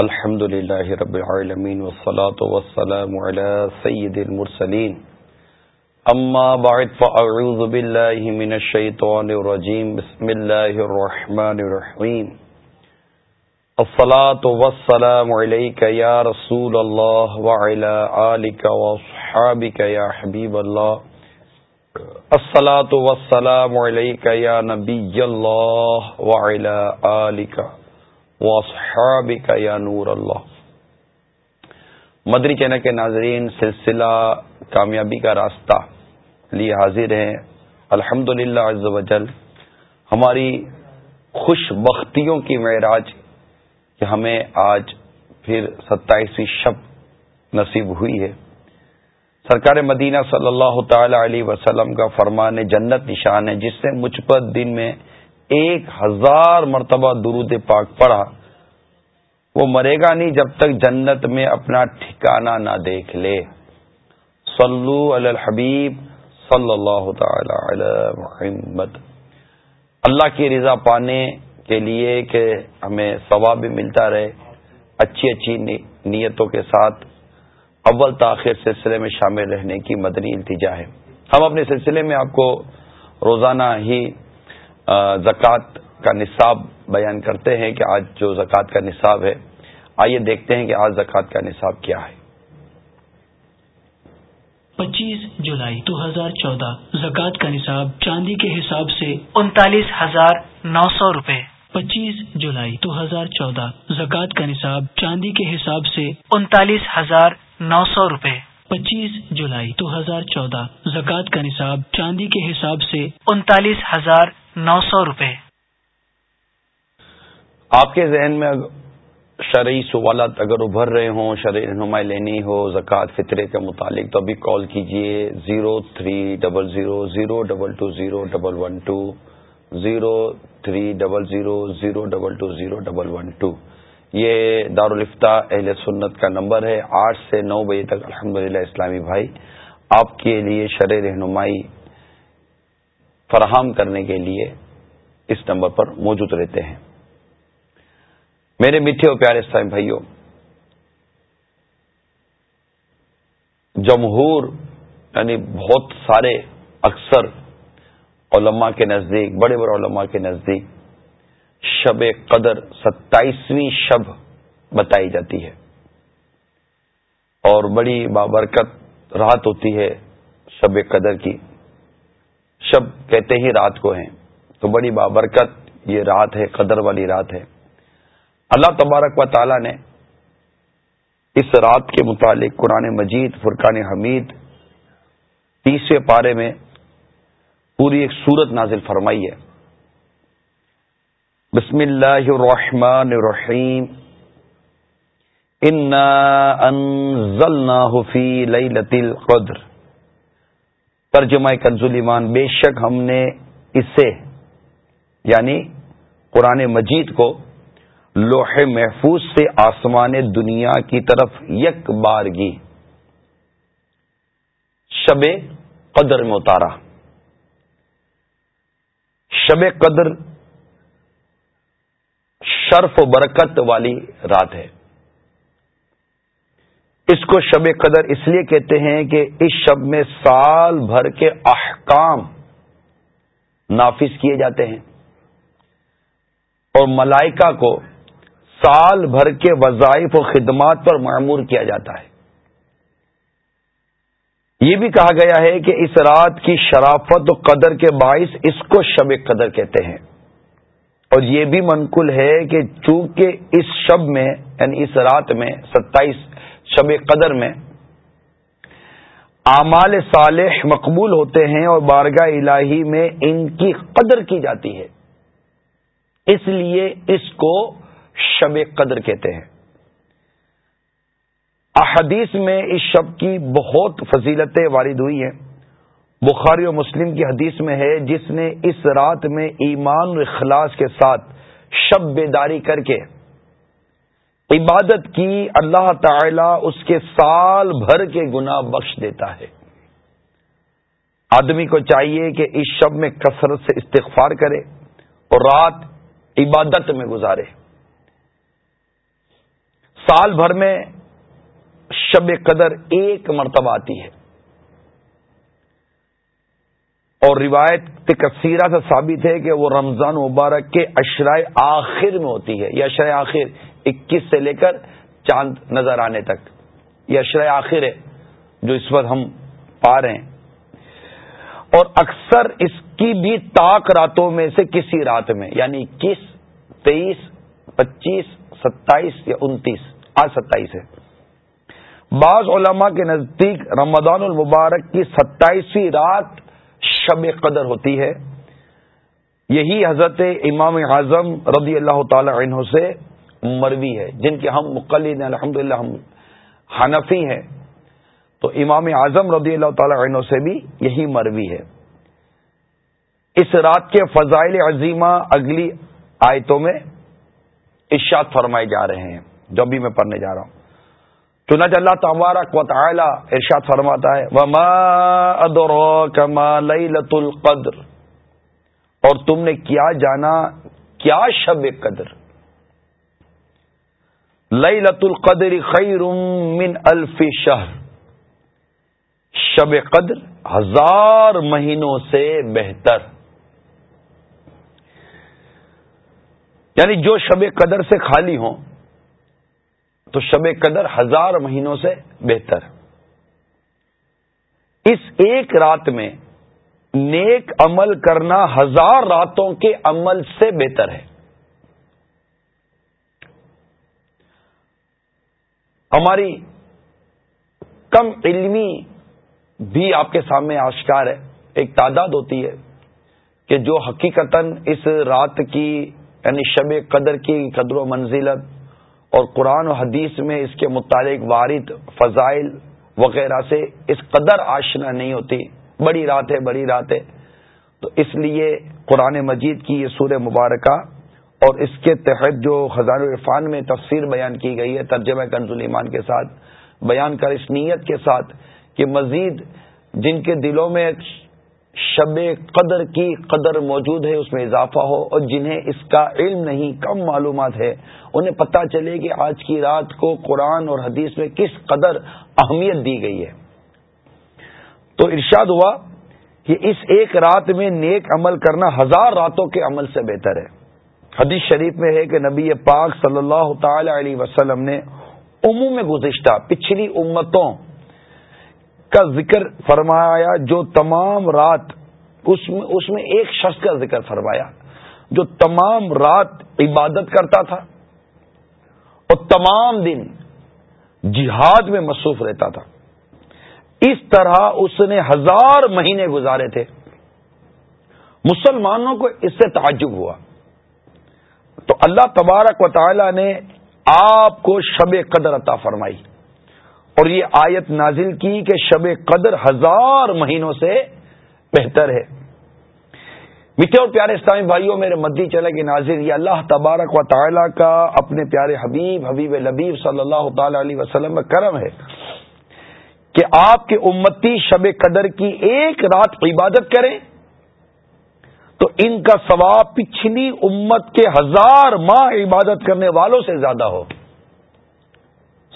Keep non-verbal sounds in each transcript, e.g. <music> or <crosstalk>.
الحمد لله رب العالمين والصلاة والسلام على سيد المرسلين. أما بعد، فأعوذ بالله من الشيطان الرجيم. بسم الله الرحمن الرحيم. الصلاة والسلام عليك يا رسول الله وعلى آلك وصحابك يا حبيب الله. الصلاة والسلام عليك يا نبي الله وعلى آلك. کا یا نور اللہ مدری چینل کے ناظرین، سلسلہ کامیابی کا راستہ لیے حاضر ہیں۔ الحمد للہ وجل ہماری خوش بختیوں کی معراج کہ ہمیں آج پھر ستائیسویں شب نصیب ہوئی ہے۔ سرکار مدینہ صلی اللہ تعالی علیہ وسلم کا فرمان جنت نشان ہے، جس سے مجھ پر دن میں ایک ہزار مرتبہ درود پاک پڑھا، وہ مرے گا نہیں جب تک جنت میں اپنا ٹھکانہ نہ دیکھ لے۔ صلو علی الحبیب صلی اللہ تعالی علی محمد۔ اللہ کی رضا پانے کے لیے کہ ہمیں ثواب بھی ملتا رہے اچھی اچھی نیتوں کے ساتھ۔ اول تاخیر سلسلے میں شامل رہنے کی مدنی التجا ہے۔ ہم اپنے سلسلے میں آپ کو روزانہ ہی زکوٰۃ کا نصاب بیان کرتے ہیں کہ آج جو زکوٰۃ کا نصاب ہے آئیے دیکھتے ہیں کہ آج زکوٰۃ کا نصاب کیا ہے۔ پچیس جولائی دو ہزار چودہ زکوٰۃ کا نصاب چاندی کے حساب سے انتالیس ہزار نو سو روپے۔ پچیس جولائی دو ہزار چودہ زکوٰۃ کا نصاب چاندی کے حساب سے انتالیس ہزار نو سو روپے۔ پچیس جولائی دو ہزار چودہ زکوٰۃ کا نصاب چاندی کے حساب سے انتالیس ہزار نو سو روپے۔ آپ کے ذہن میں شرعی سوالات اگر ابھر رہے ہوں، شرعی رہنمائی لینی ہو، زکوٰۃ فطرے کے متعلق، تو ابھی کال کیجیے zero three double zero zero double two zero double one two, zero three double zero zero double two zero double one two. یہ دارالفتہ اہل سنت کا نمبر ہے، آٹھ سے نو بجے تک الحمد اسلامی بھائی، آپ کے لیے شرع رہنمائی فراہم کرنے کے لیے اس نمبر پر موجود رہتے ہیں۔ میرے میٹھے اور پیارے اسلام بھائیوں، جمہور یعنی بہت سارے اکثر علماء کے نزدیک، بڑے بڑے علماء کے نزدیک شب قدر ستائیسویں شب بتائی جاتی ہے۔ اور بڑی بابرکت رات ہوتی ہے شب قدر کی۔ شب کہتے ہی رات کو ہیں۔ تو بڑی بابرکت یہ رات ہے، قدر والی رات ہے۔ اللہ تبارک و تعالی نے اس رات کے متعلق قرآن مجید، فرقان حمید تیسرے پارے میں پوری ایک صورت نازل فرمائی ہے۔ بسم اللہ الرحمن الرحیم۔ فی لیلۃ القدر۔ ترجمہ کنزول ایمان، بے شک ہم نے اسے یعنی قرآن مجید کو لوح محفوظ سے آسمان دنیا کی طرف یک بارگی شب قدر میں اتارا شب قدر شرف و برکت والی رات ہے۔ اس کو شب قدر اس لیے کہتے ہیں کہ اس شب میں سال بھر کے احکام نافذ کیے جاتے ہیں اور ملائکہ کو سال بھر کے وظائف و خدمات پر معمور کیا جاتا ہے۔ یہ بھی کہا گیا ہے کہ اس رات کی شرافت و قدر کے باعث اس کو شب قدر کہتے ہیں۔ اور یہ بھی منقول ہے کہ چونکہ اس شب میں یعنی اس رات میں، ستائیس شب قدر میں اعمال صالح مقبول ہوتے ہیں اور بارگاہ الہی میں ان کی قدر کی جاتی ہے۔ اس لیے اس کو شب قدر کہتے ہیں۔ احادیث میں اس شب کی بہت فضیلتیں وارد ہوئی ہیں۔ بخاری و مسلم کی حدیث میں ہے، جس نے اس رات میں ایمان و اخلاص کے ساتھ شب بیداری کر کے عبادت کی اللہ تعالی اس کے سال بھر کے گنا بخش دیتا ہے۔ آدمی کو چاہیے کہ اس شب میں کثرت سے استغفار کرے اور رات عبادت میں گزارے۔ سال بھر میں شب قدر ایک مرتبہ آتی ہے۔ اور روایت کثیرہ سے ثابت ہے کہ وہ رمضان مبارک کے اشرائے آخر میں ہوتی ہے یہ اشرائے آخر اکیس سے لے کر چاند نظر آنے تک۔ یہ اشرائے آخر ہے جو اس وقت ہم پا رہے ہیں۔ اور اکثر اس کی بھی تاک راتوں میں سے کسی رات میں یعنی اکیس، تیئیس، پچیس، ستائیس یا انتیس۔ آج ستائیس ہے۔ بعض علماء کے نزدیک رمضان المبارک کی ستائیسویں رات شب قدر ہوتی ہے۔ یہی حضرت امام اعظم رضی اللہ تعالی عنہ سے مروی ہے، جن کے ہم مقلد الحمد للہ ہم حنفی ہیں۔ تو امام اعظم رضی اللہ تعالی عنہ سے بھی یہی مروی ہے۔ اس رات کے فضائل عظیمہ اگلی آیتوں میں ارشاد فرمائے جا رہے ہیں، جو بھی میں پڑھنے جا رہا ہوں۔ چنانچہ اللہ تبارک و تعالی ارشاد فرماتا ہے، وما ادراک لیلۃ القدر۔ اور تم نے کیا جانا، کیا شب قدر؟ لیلۃ القدر خیر من الف شہر۔ شب قدر ہزار مہینوں سے بہتر۔ یعنی جو شب قدر سے خالی ہوں، تو شب قدر ہزار مہینوں سے بہتر۔ اس ایک رات میں نیک عمل کرنا ہزار راتوں کے عمل سے بہتر ہے۔ ہماری کم علمی بھی آپ کے سامنے آشکار ہے۔ ایک تعداد ہوتی ہے کہ جو حقیقتا اس رات کی یعنی شب قدر کی قدر و منزلت اور قرآن و حدیث میں اس کے متعلق وارد فضائل وغیرہ سے اس قدر آشنا نہیں ہوتی۔ بڑی رات ہے، بڑی رات ہے۔ تو اس لیے قرآن مجید کی یہ سورہ مبارکہ اور اس کے تحت جو خزان الرفان میں تفسیر بیان کی گئی ہے، ترجمہ کنز ایمان کے ساتھ، بیان کر اس نیت کے ساتھ کہ مزید جن کے دلوں میں شب قدر کی قدر موجود ہے، اس میں اضافہ ہو اور جنہیں اس کا علم نہیں، کم معلومات ہے، انہیں پتہ چلے کہ آج کی رات کو قرآن اور حدیث میں کس قدر اہمیت دی گئی ہے۔ تو ارشاد ہوا کہ اس ایک رات میں نیک عمل کرنا ہزار راتوں کے عمل سے بہتر ہے۔ حدیث شریف میں ہے کہ نبی پاک صلی اللہ تعالی علیہ وسلم نے عموم گزشتہ پچھلی امتوں کا ذکر فرمایا جو تمام رات اس میں اس میں ایک شخص کا ذکر فرمایا جو تمام رات عبادت کرتا تھا اور تمام دن جہاد میں مصروف رہتا تھا۔ اس طرح اس نے ہزار مہینے گزارے تھے۔ مسلمانوں کو اس سے تعجب ہوا۔ تو اللہ تبارک و تعالی نے آپ کو شب قدر عطا فرمائی اور یہ آیت نازل کی کہ شب قدر ہزار مہینوں سے بہتر ہے۔ میٹھے اور پیارے اسلامی بھائیوں، میرے مدی چلے کہ ناظر، یہ اللہ تبارک و تعالی کا اپنے پیارے حبیب حبیب لبیب صلی اللہ تعالی علیہ وسلم میں کرم ہے کہ آپ کے امتی شب قدر کی ایک رات عبادت کریں۔ تو ان کا ثواب پچھلی امت کے ہزار ماہ عبادت کرنے والوں سے زیادہ ہو۔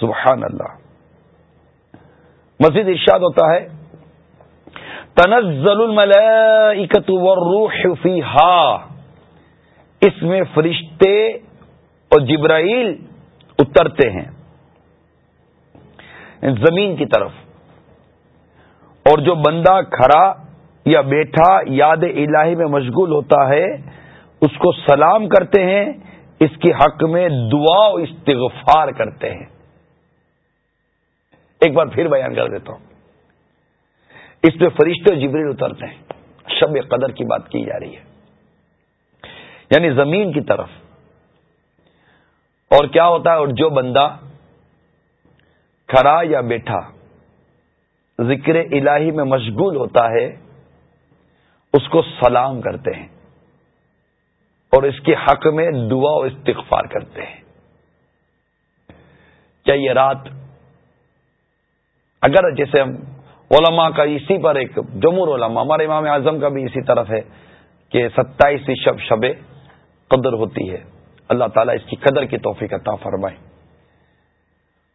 سبحان اللہ۔ مزید ارشاد ہوتا ہے، تنزل الملائکت والروح فیہا۔ اس میں فرشتے اور جبرائیل اترتے ہیں۔ زمین کی طرف۔ اور جو بندہ کھڑا یا بیٹھا یاد الہی میں مشغول ہوتا ہے، اس کو سلام کرتے ہیں، اس کے حق میں دعا و استغفار کرتے ہیں۔ ایک بار پھر بیان کر دیتا ہوں۔ اس پہ فرشتے جبریل اترتے ہیں۔ شب قدر کی بات کی جا رہی ہے۔ یعنی زمین کی طرف۔ اور کیا ہوتا ہے؟ اور جو بندہ کھڑا یا بیٹھا ذکر الہی میں مشغول ہوتا ہے اس کو سلام کرتے ہیں اور اس کے حق میں دعا و استغفار کرتے ہیں۔ کیا یہ رات اگر جیسے ہم علماء کا اسی پر ایک جمہور علماء، ہمارے امام اعظم کا بھی اسی طرف ہے کہ ستائیسویں شب شب قدر ہوتی ہے۔ اللہ تعالیٰ اس کی قدر کی توفیق عطا فرمائے۔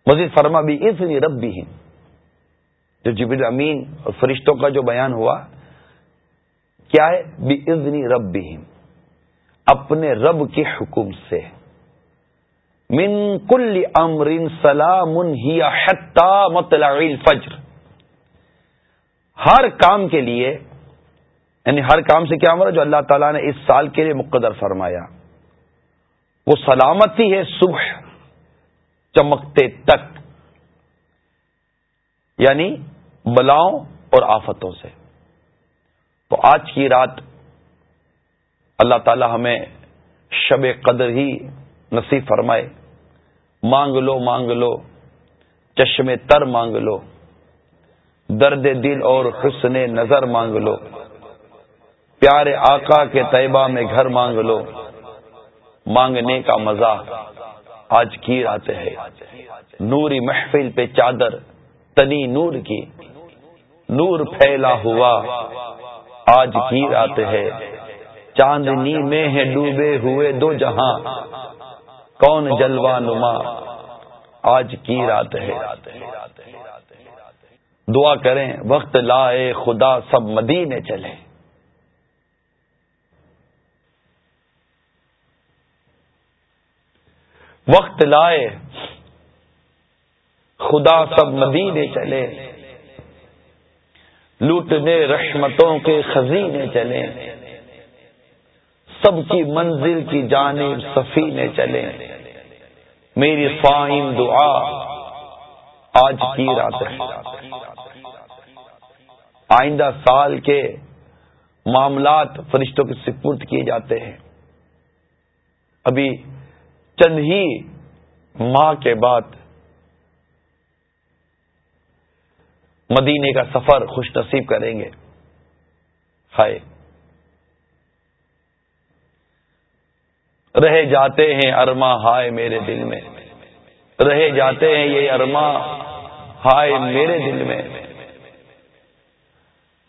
مزید فرما بھی اس رب بھی جو جبر امین اور فرشتوں کا جو بیان ہوا کیا ہے؟ بھی ازنی رب اپنے رب کے حکم سے۔ من کل امر سلام ہی مطلع الفجر۔ ہر کام کے لیے یعنی ہر کام سے کیا مرا جو اللہ تعالیٰ نے اس سال کے لیے مقدر فرمایا۔ وہ سلامتی ہے صبح چمکتے تک۔ یعنی بلاؤں اور آفتوں سے۔ تو آج کی رات اللہ تعالی ہمیں شب قدر ہی نصیب فرمائے۔ مانگ لو مانگ لو۔ چشم تر مانگ لو۔ درد دل اور حسن نظر مانگ لو۔ پیارے آقا کے طیبہ میں گھر مانگ لو۔ مانگنے کا مزہ آج کی رات ہے۔ نوری محفل پہ چادر تنی نور کی۔ نور پھیلا ہوا۔ آج کی رات ہے۔ چاندنی میں ہے ڈوبے ہوئے دو جہاں۔ کون جلوہ نما۔ آج کی رات ہے۔ دعا کریں، وقت لائے خدا سب مدینے چلے۔ وقت لائے خدا سب مدینے چلے۔ لوٹنے رحمتوں کے خزینے چلے۔ سب کی منزل کی جانب سفینے چلے۔ میری فائن دعا آج کی رات ہے۔ آئندہ سال کے معاملات فرشتوں کے سپرد کیے جاتے ہیں۔ ابھی چند ہی ماہ کے بعد مدینے کا سفر خوش نصیب کریں گے۔ ہائے۔ رہ جاتے ہیں ارما، ہائے میرے دل میں۔ رہ جاتے ہیں یہ ارما، ہائے میرے دل میں۔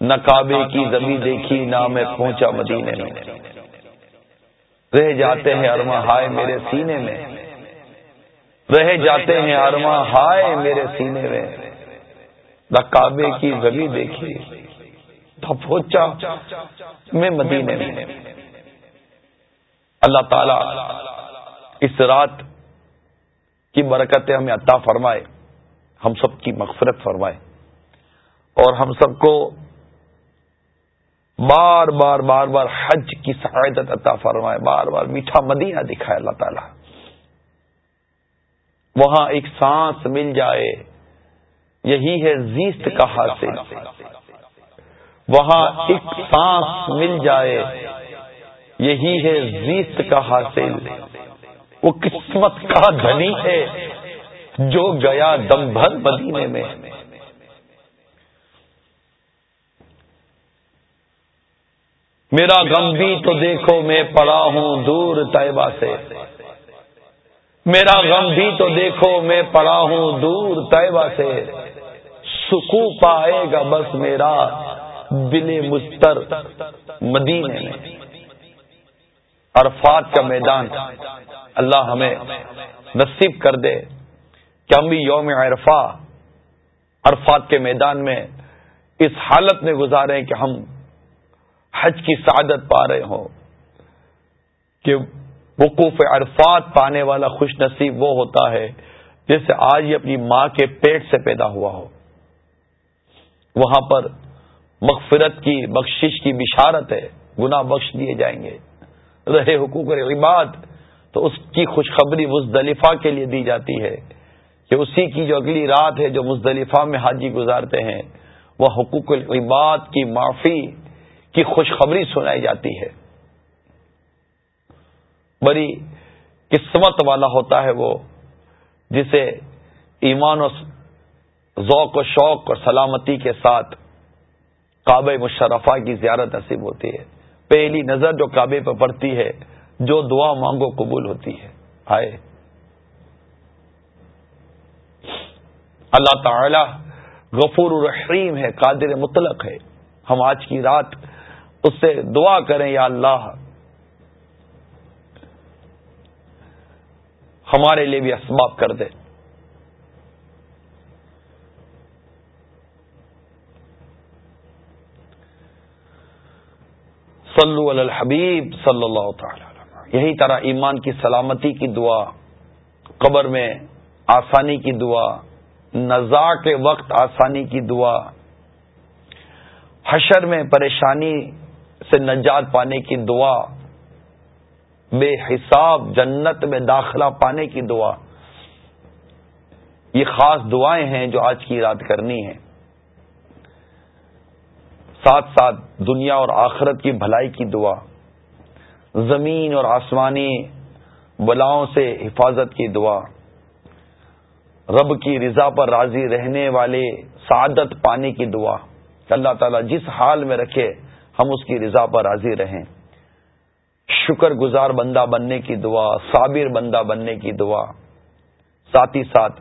نہ کعبے کی زمین دیکھی، نہ میں پہنچا مدینے میں۔ رہ جاتے ہیں ارما، ہائے میرے سینے میں۔ رہ جاتے ہیں ارما، ہائے میرے سینے میں۔ نہ کعبے کی زبی دیکھی پہنچا میں مدینے میں۔ اللہ تعالی اس رات کی برکتیں ہمیں عطا فرمائے، ہم سب کی مغفرت فرمائے۔ اور ہم سب کو بار بار بار بار حج کی سعادت عطا فرمائے، بار بار میٹھا مدینہ دکھائے اللہ تعالی۔ وہاں ایک سانس مل جائے۔ یہی ہے زیست کا حاصل۔ وہاں ایک سانس مل جائے۔ یہی ہے زیست کا حاصل۔ وہ قسمت کا دھنی ہے جو گیا دم بھر مدینے میں۔ میرا غم بھی تو دیکھو، میں پڑا ہوں دور طیبہ سے۔ میرا غم بھی تو دیکھو، میں پڑا ہوں دور طیبہ سے۔ سکو پائے گا بس میرا دل مستر مدینے میں۔ عرفات کا میدان اللہ ہمیں نصیب کر دے کہ ہم بھی یوم عرفا عرفات کے میدان میں اس حالت میں گزارے کہ ہم حج کی سعادت پا رہے ہوں۔ کہ وقوف عرفات پانے والا خوش نصیب وہ ہوتا ہے جیسے آج ہی اپنی ماں کے پیٹ سے پیدا ہوا ہو۔ وہاں پر مغفرت کی، بخشش کی بشارت ہے، گناہ بخش دیے جائیں گے۔ رہے حقوق العباد تو اس کی خوشخبری مزدلفہ کے لیے دی جاتی ہے کہ اسی کی جو اگلی رات ہے جو مزدلفہ میں حاجی گزارتے ہیں، وہ حقوق العباد کی معافی کی خوشخبری سنائی جاتی ہے۔ بڑی قسمت والا ہوتا ہے وہ، جسے ایمان و ذوق و شوق اور سلامتی کے ساتھ کعبہ مشرفہ کی زیارت نصیب ہوتی ہے۔ پہلی نظر جو کعبے پہ پڑتی ہے، جو دعا مانگو قبول ہوتی ہے۔ آئے۔ اللہ تعالی غفور الرحیم ہے، قادر مطلق ہے۔ ہم آج کی رات اس سے دعا کریں، یا اللہ، ہمارے لیے بھی اسباب کر دے۔ صلو علی الحبیب صلی اللہ تعالی یہی طرح ایمان کی سلامتی کی دعا، قبر میں آسانی کی دعا نزا کے وقت آسانی کی دعا، حشر میں پریشانی سے نجات پانے کی دعا، بے حساب جنت میں داخلہ پانے کی دعا، یہ خاص دعائیں ہیں جو آج کی رات کرنی ہے ساتھ ساتھ دنیا اور آخرت کی بھلائی کی دعا، زمین اور آسمانی بلاؤں سے حفاظت کی دعا، رب کی رضا پر راضی رہنے والے سعادت پانے کی دعا۔ اللہ تعالیٰ جس حال میں رکھے، ہم اس کی رضا پر راضی رہیں۔ شکر گزار بندہ بننے کی دعا، صابر بندہ بننے کی دعا۔ ساتھ ہی ساتھ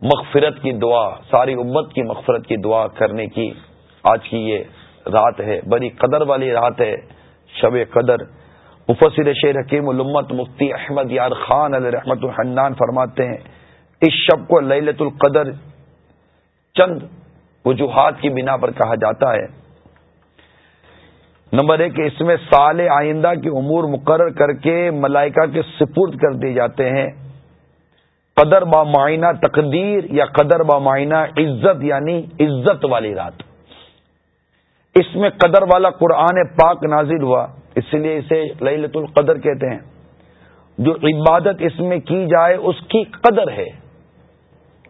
مغفرت کی دعا، ساری امت کی مغفرت کی دعا کرنے کی۔ آج کی یہ رات ہے بڑی قدر والی رات ہے، شب قدر۔ مفسر شیر حکیم الامت مفتی احمد یار خان علیہ رحمت الحنان فرماتے ہیں، اس شب کو للت القدر چند وجوہات کی بنا پر کہا جاتا ہے۔ نمبر ایک، اس میں سال آئندہ کے امور مقرر کر کے ملائکہ کے سپرد کر دیے جاتے ہیں۔ قدر با معائنہ تقدیر یا قدر با معائنہ عزت یعنی عزت والی رات۔ اس میں قدر والا قرآن پاک نازل ہوا۔ اس لیے اسے للت القدر کہتے ہیں۔ جو عبادت اس میں کی جائے، اس کی قدر ہے۔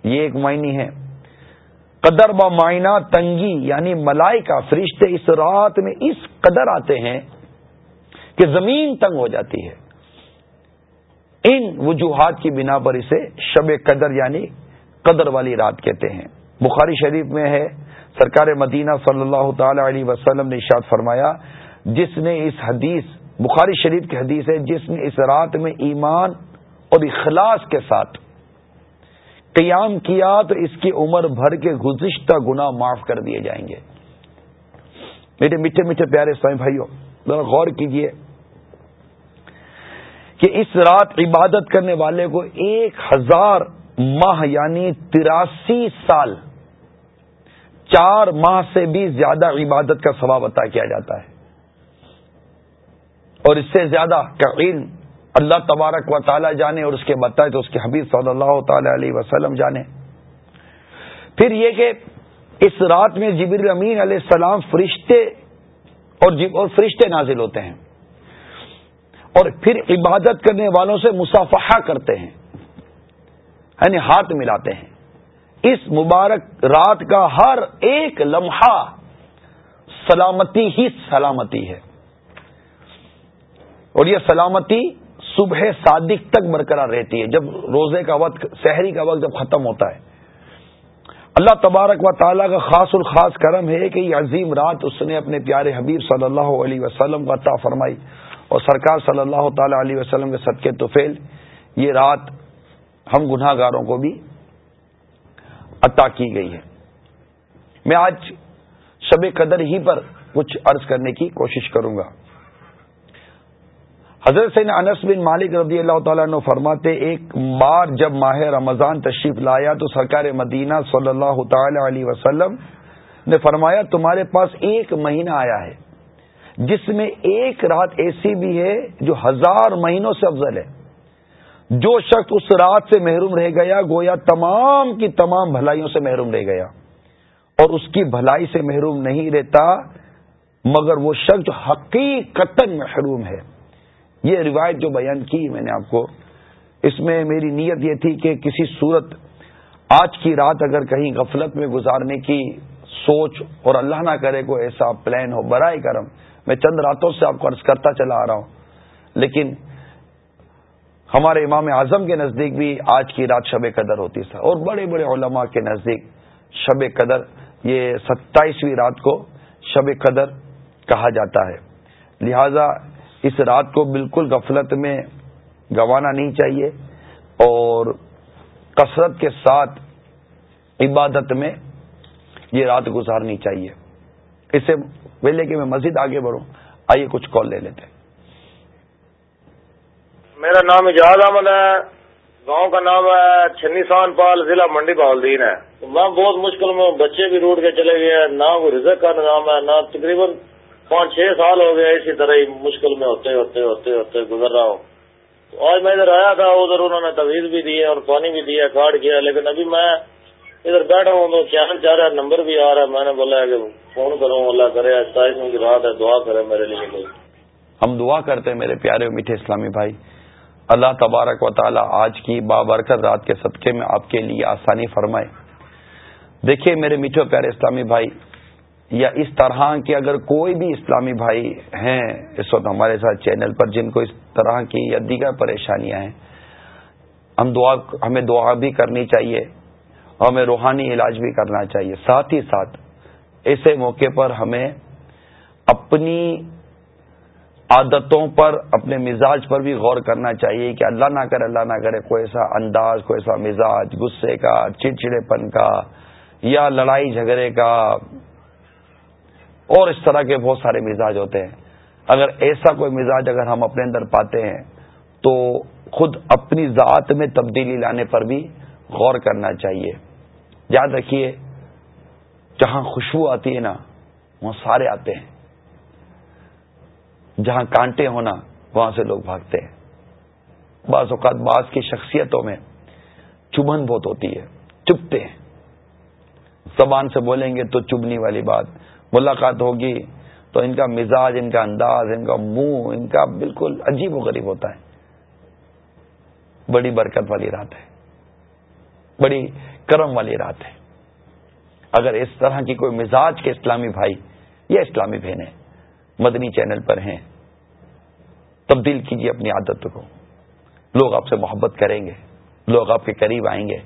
یہ ایک معنی ہے۔ قدر با معائنہ تنگی یعنی ملائی کا فرشتے اس رات میں اس قدر آتے ہیں کہ زمین تنگ ہو جاتی ہے۔ ان وجوہات کی بنا پر اسے شب قدر یعنی قدر والی رات کہتے ہیں۔ بخاری شریف میں ہے۔ سرکار مدینہ صلی اللہ تعالی علیہ وسلم نے اشاد فرمایا، جس نے اس حدیث، بخاری شریف کی حدیث ہے، جس نے اس رات میں ایمان اور اخلاص کے ساتھ قیام کیا، تو اس کی عمر بھر کے گزشتہ گنا معاف کر دیے جائیں گے۔ میرے میٹھے میٹھے پیارے سوئیں بھائیوں، ذرا غور کیجیے کہ اس رات عبادت کرنے والے کو ایک ہزار ماہ یعنی تراسی سال چار ماہ سے بھی زیادہ عبادت کا ثواب عطا کیا جاتا ہے۔ اور اس سے زیادہ کا علم اللہ تبارک و تعالی جانے اور اس کے بتائے تو اس کے حبیب صلی اللہ تعالی علیہ وسلم جانے۔ پھر یہ کہ اس رات میں جبر امین علیہ السلام فرشتے اور اور فرشتے نازل ہوتے ہیں۔ اور پھر عبادت کرنے والوں سے مسافہ کرتے ہیں یعنی ہاتھ ملاتے ہیں۔ اس مبارک رات کا ہر ایک لمحہ سلامتی ہی سلامتی ہے۔ اور یہ سلامتی صبح صادق تک برقرار رہتی ہے۔ جب روزے کا وقت شہری کا وقت جب ختم ہوتا ہے۔ اللہ تبارک و تعالیٰ کا خاص الخاص کرم ہے کہ یہ عظیم رات اس نے اپنے پیارے حبیب صلی اللہ علیہ وسلم کا عطا فرمائی اور سرکار صلی اللہ تعالی علیہ وسلم کے صدقے توفیل یہ رات ہم گناہ گاروں کو بھی عطا کی گئی ہے میں آج شب قدر ہی پر کچھ عرض کرنے کی کوشش کروں گا۔ حضرت سین انس بن مالک رضی اللہ تعالیٰ نے فرماتے، ایک بار جب ماہ رمضان تشریف لایا تو سرکار مدینہ صلی اللہ تعالی علیہ وسلم نے فرمایا، تمہارے پاس ایک مہینہ آیا ہے، جس میں ایک رات ایسی بھی ہے جو ہزار مہینوں سے افضل ہے۔ جو شخص اس رات سے محروم رہ گیا، گویا تمام کی تمام بھلائیوں سے محروم رہ گیا۔ اور اس کی بھلائی سے محروم نہیں رہتا، مگر وہ شخص جو حقیقت محروم ہے۔ یہ روایت جو بیان کی میں نے آپ کو، اس میں میری نیت یہ تھی کہ کسی صورت آج کی رات اگر کہیں غفلت میں گزارنے کی سوچ اور اللہ نہ کرے کو ایسا پلان ہو، برائے کرم، میں چند راتوں سے آپ کو عرض کرتا چلا آ رہا ہوں۔ لیکن ہمارے امام اعظم کے نزدیک بھی آج کی رات شب قدر ہوتی تھا اور بڑے بڑے علماء کے نزدیک شب قدر، یہ ستائیسویں رات کو شب قدر کہا جاتا ہے۔ لہذا اس رات کو بالکل غفلت میں گنوانا نہیں چاہیے اور کثرت کے ساتھ عبادت میں یہ رات گزارنی چاہیے۔ اس سے پہلے کہ میں مزید آگے بڑھوں، آئیے کچھ کال لے لیتے ہیں۔ میرا نام اجاز احمد ہے گاؤں کا نام ہے چھنی سان پال ضلع منڈی بہلدین ہے۔ میں بہت مشکل میں بچے بھی روٹ کے چلے گئے نہ وہ رزق کا نظام ہے نہ تقریباً پانچ چھ سال ہو گئے اسی طرح ہی مشکل میں ہوتے ہوتے ہوتے ہوتے گزر رہا ہوں۔ تو آج میں ادھر آیا تھا ادھر انہوں نے تویز بھی دی ہے اور پانی بھی دیا کارڈ کیا لیکن ابھی میں ادھر بیٹھا ہوں تو چین چاہ رہا نمبر بھی آ رہا ہے۔ میں نے بولا کہ فون کروں اللہ کرے ستائیسوں کی رات ہے دعا کرے میرے لیے کوئی۔ ہم دعا کرتے ہیں میرے پیارے میٹھے اسلامی بھائی اللہ تبارک و تعالی آج کی بابرکت رات کے صدقے میں آپ کے لیے آسانی فرمائے۔ دیکھیے میرے میٹھے پیارے اسلامی بھائی، یا اس طرح کے اگر کوئی بھی اسلامی بھائی ہیں، اس وقت ہمارے ساتھ چینل پر جن کو اس طرح کی یا دیگر پریشانیاں ہیں، ہم دعا، ہمیں دعا بھی کرنی چاہیے اور ہمیں روحانی علاج بھی کرنا چاہیے۔ ساتھ ہی ساتھ ایسے موقع پر ہمیں اپنی عادتوں پر، اپنے مزاج پر بھی غور کرنا چاہیے کہ اللہ نہ کرے، اللہ نہ کرے، کوئی ایسا انداز، کوئی ایسا مزاج، غصے کا چڑچڑے پن کا، یا لڑائی جھگڑے کا، اور اس طرح کے بہت سارے مزاج ہوتے ہیں۔ اگر ایسا کوئی مزاج اگر ہم اپنے اندر پاتے ہیں، تو خود اپنی ذات میں تبدیلی لانے پر بھی غور کرنا چاہیے۔ یاد رکھیے، جہاں خوشبو آتی ہے نا، وہاں سارے آتے ہیں۔ جہاں کانٹے ہونا وہاں سے لوگ بھاگتے ہیں۔ بعض اوقات بعض کی شخصیتوں میں چبھن بہت ہوتی ہے چپتے ہیں۔ زبان سے بولیں گے تو چبنی والی بات۔ ملاقات ہوگی تو ان کا مزاج، ان کا انداز، ان کا منہ، ان کا بالکل عجیب و غریب ہوتا ہے۔ بڑی برکت والی رات ہے۔ بڑی کرم والی رات ہے۔ اگر اس طرح کی کوئی مزاج کے اسلامی بھائی یا اسلامی بہنیں مدنی چینل پر ہیں۔ تبدیل کیجیے اپنی عادت کو۔ لوگ آپ سے محبت کریں گے۔ لوگ آپ کے قریب آئیں گے۔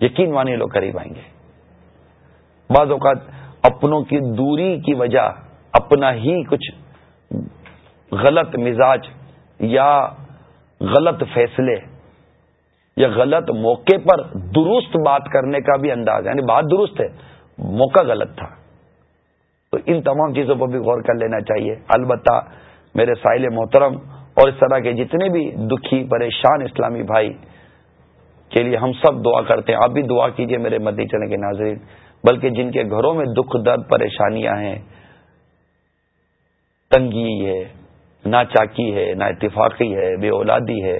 یقین مانے لوگ قریب آئیں گے۔ بعض اوقات اپنوں کی دوری کی وجہ اپنا ہی کچھ غلط مزاج یا غلط فیصلے یا غلط موقع پر درست بات کرنے کا بھی انداز یعنی بات درست ہے، موقع غلط تھا۔ تو ان تمام چیزوں پر بھی غور کر لینا چاہیے۔ البتہ میرے سائل محترم اور اس طرح کے جتنے بھی دکھی، پریشان اسلامی بھائی، کے لیے ہم سب دعا کرتے ہیں۔ آپ بھی دعا کیجیے میرے مدی چلنے کے ناظرین۔ بلکہ جن کے گھروں میں دکھ، درد، پریشانیاں ہیں، تنگی ہے نہ چاکی ہے نہ اتفاقی ہے، بے اولادی ہے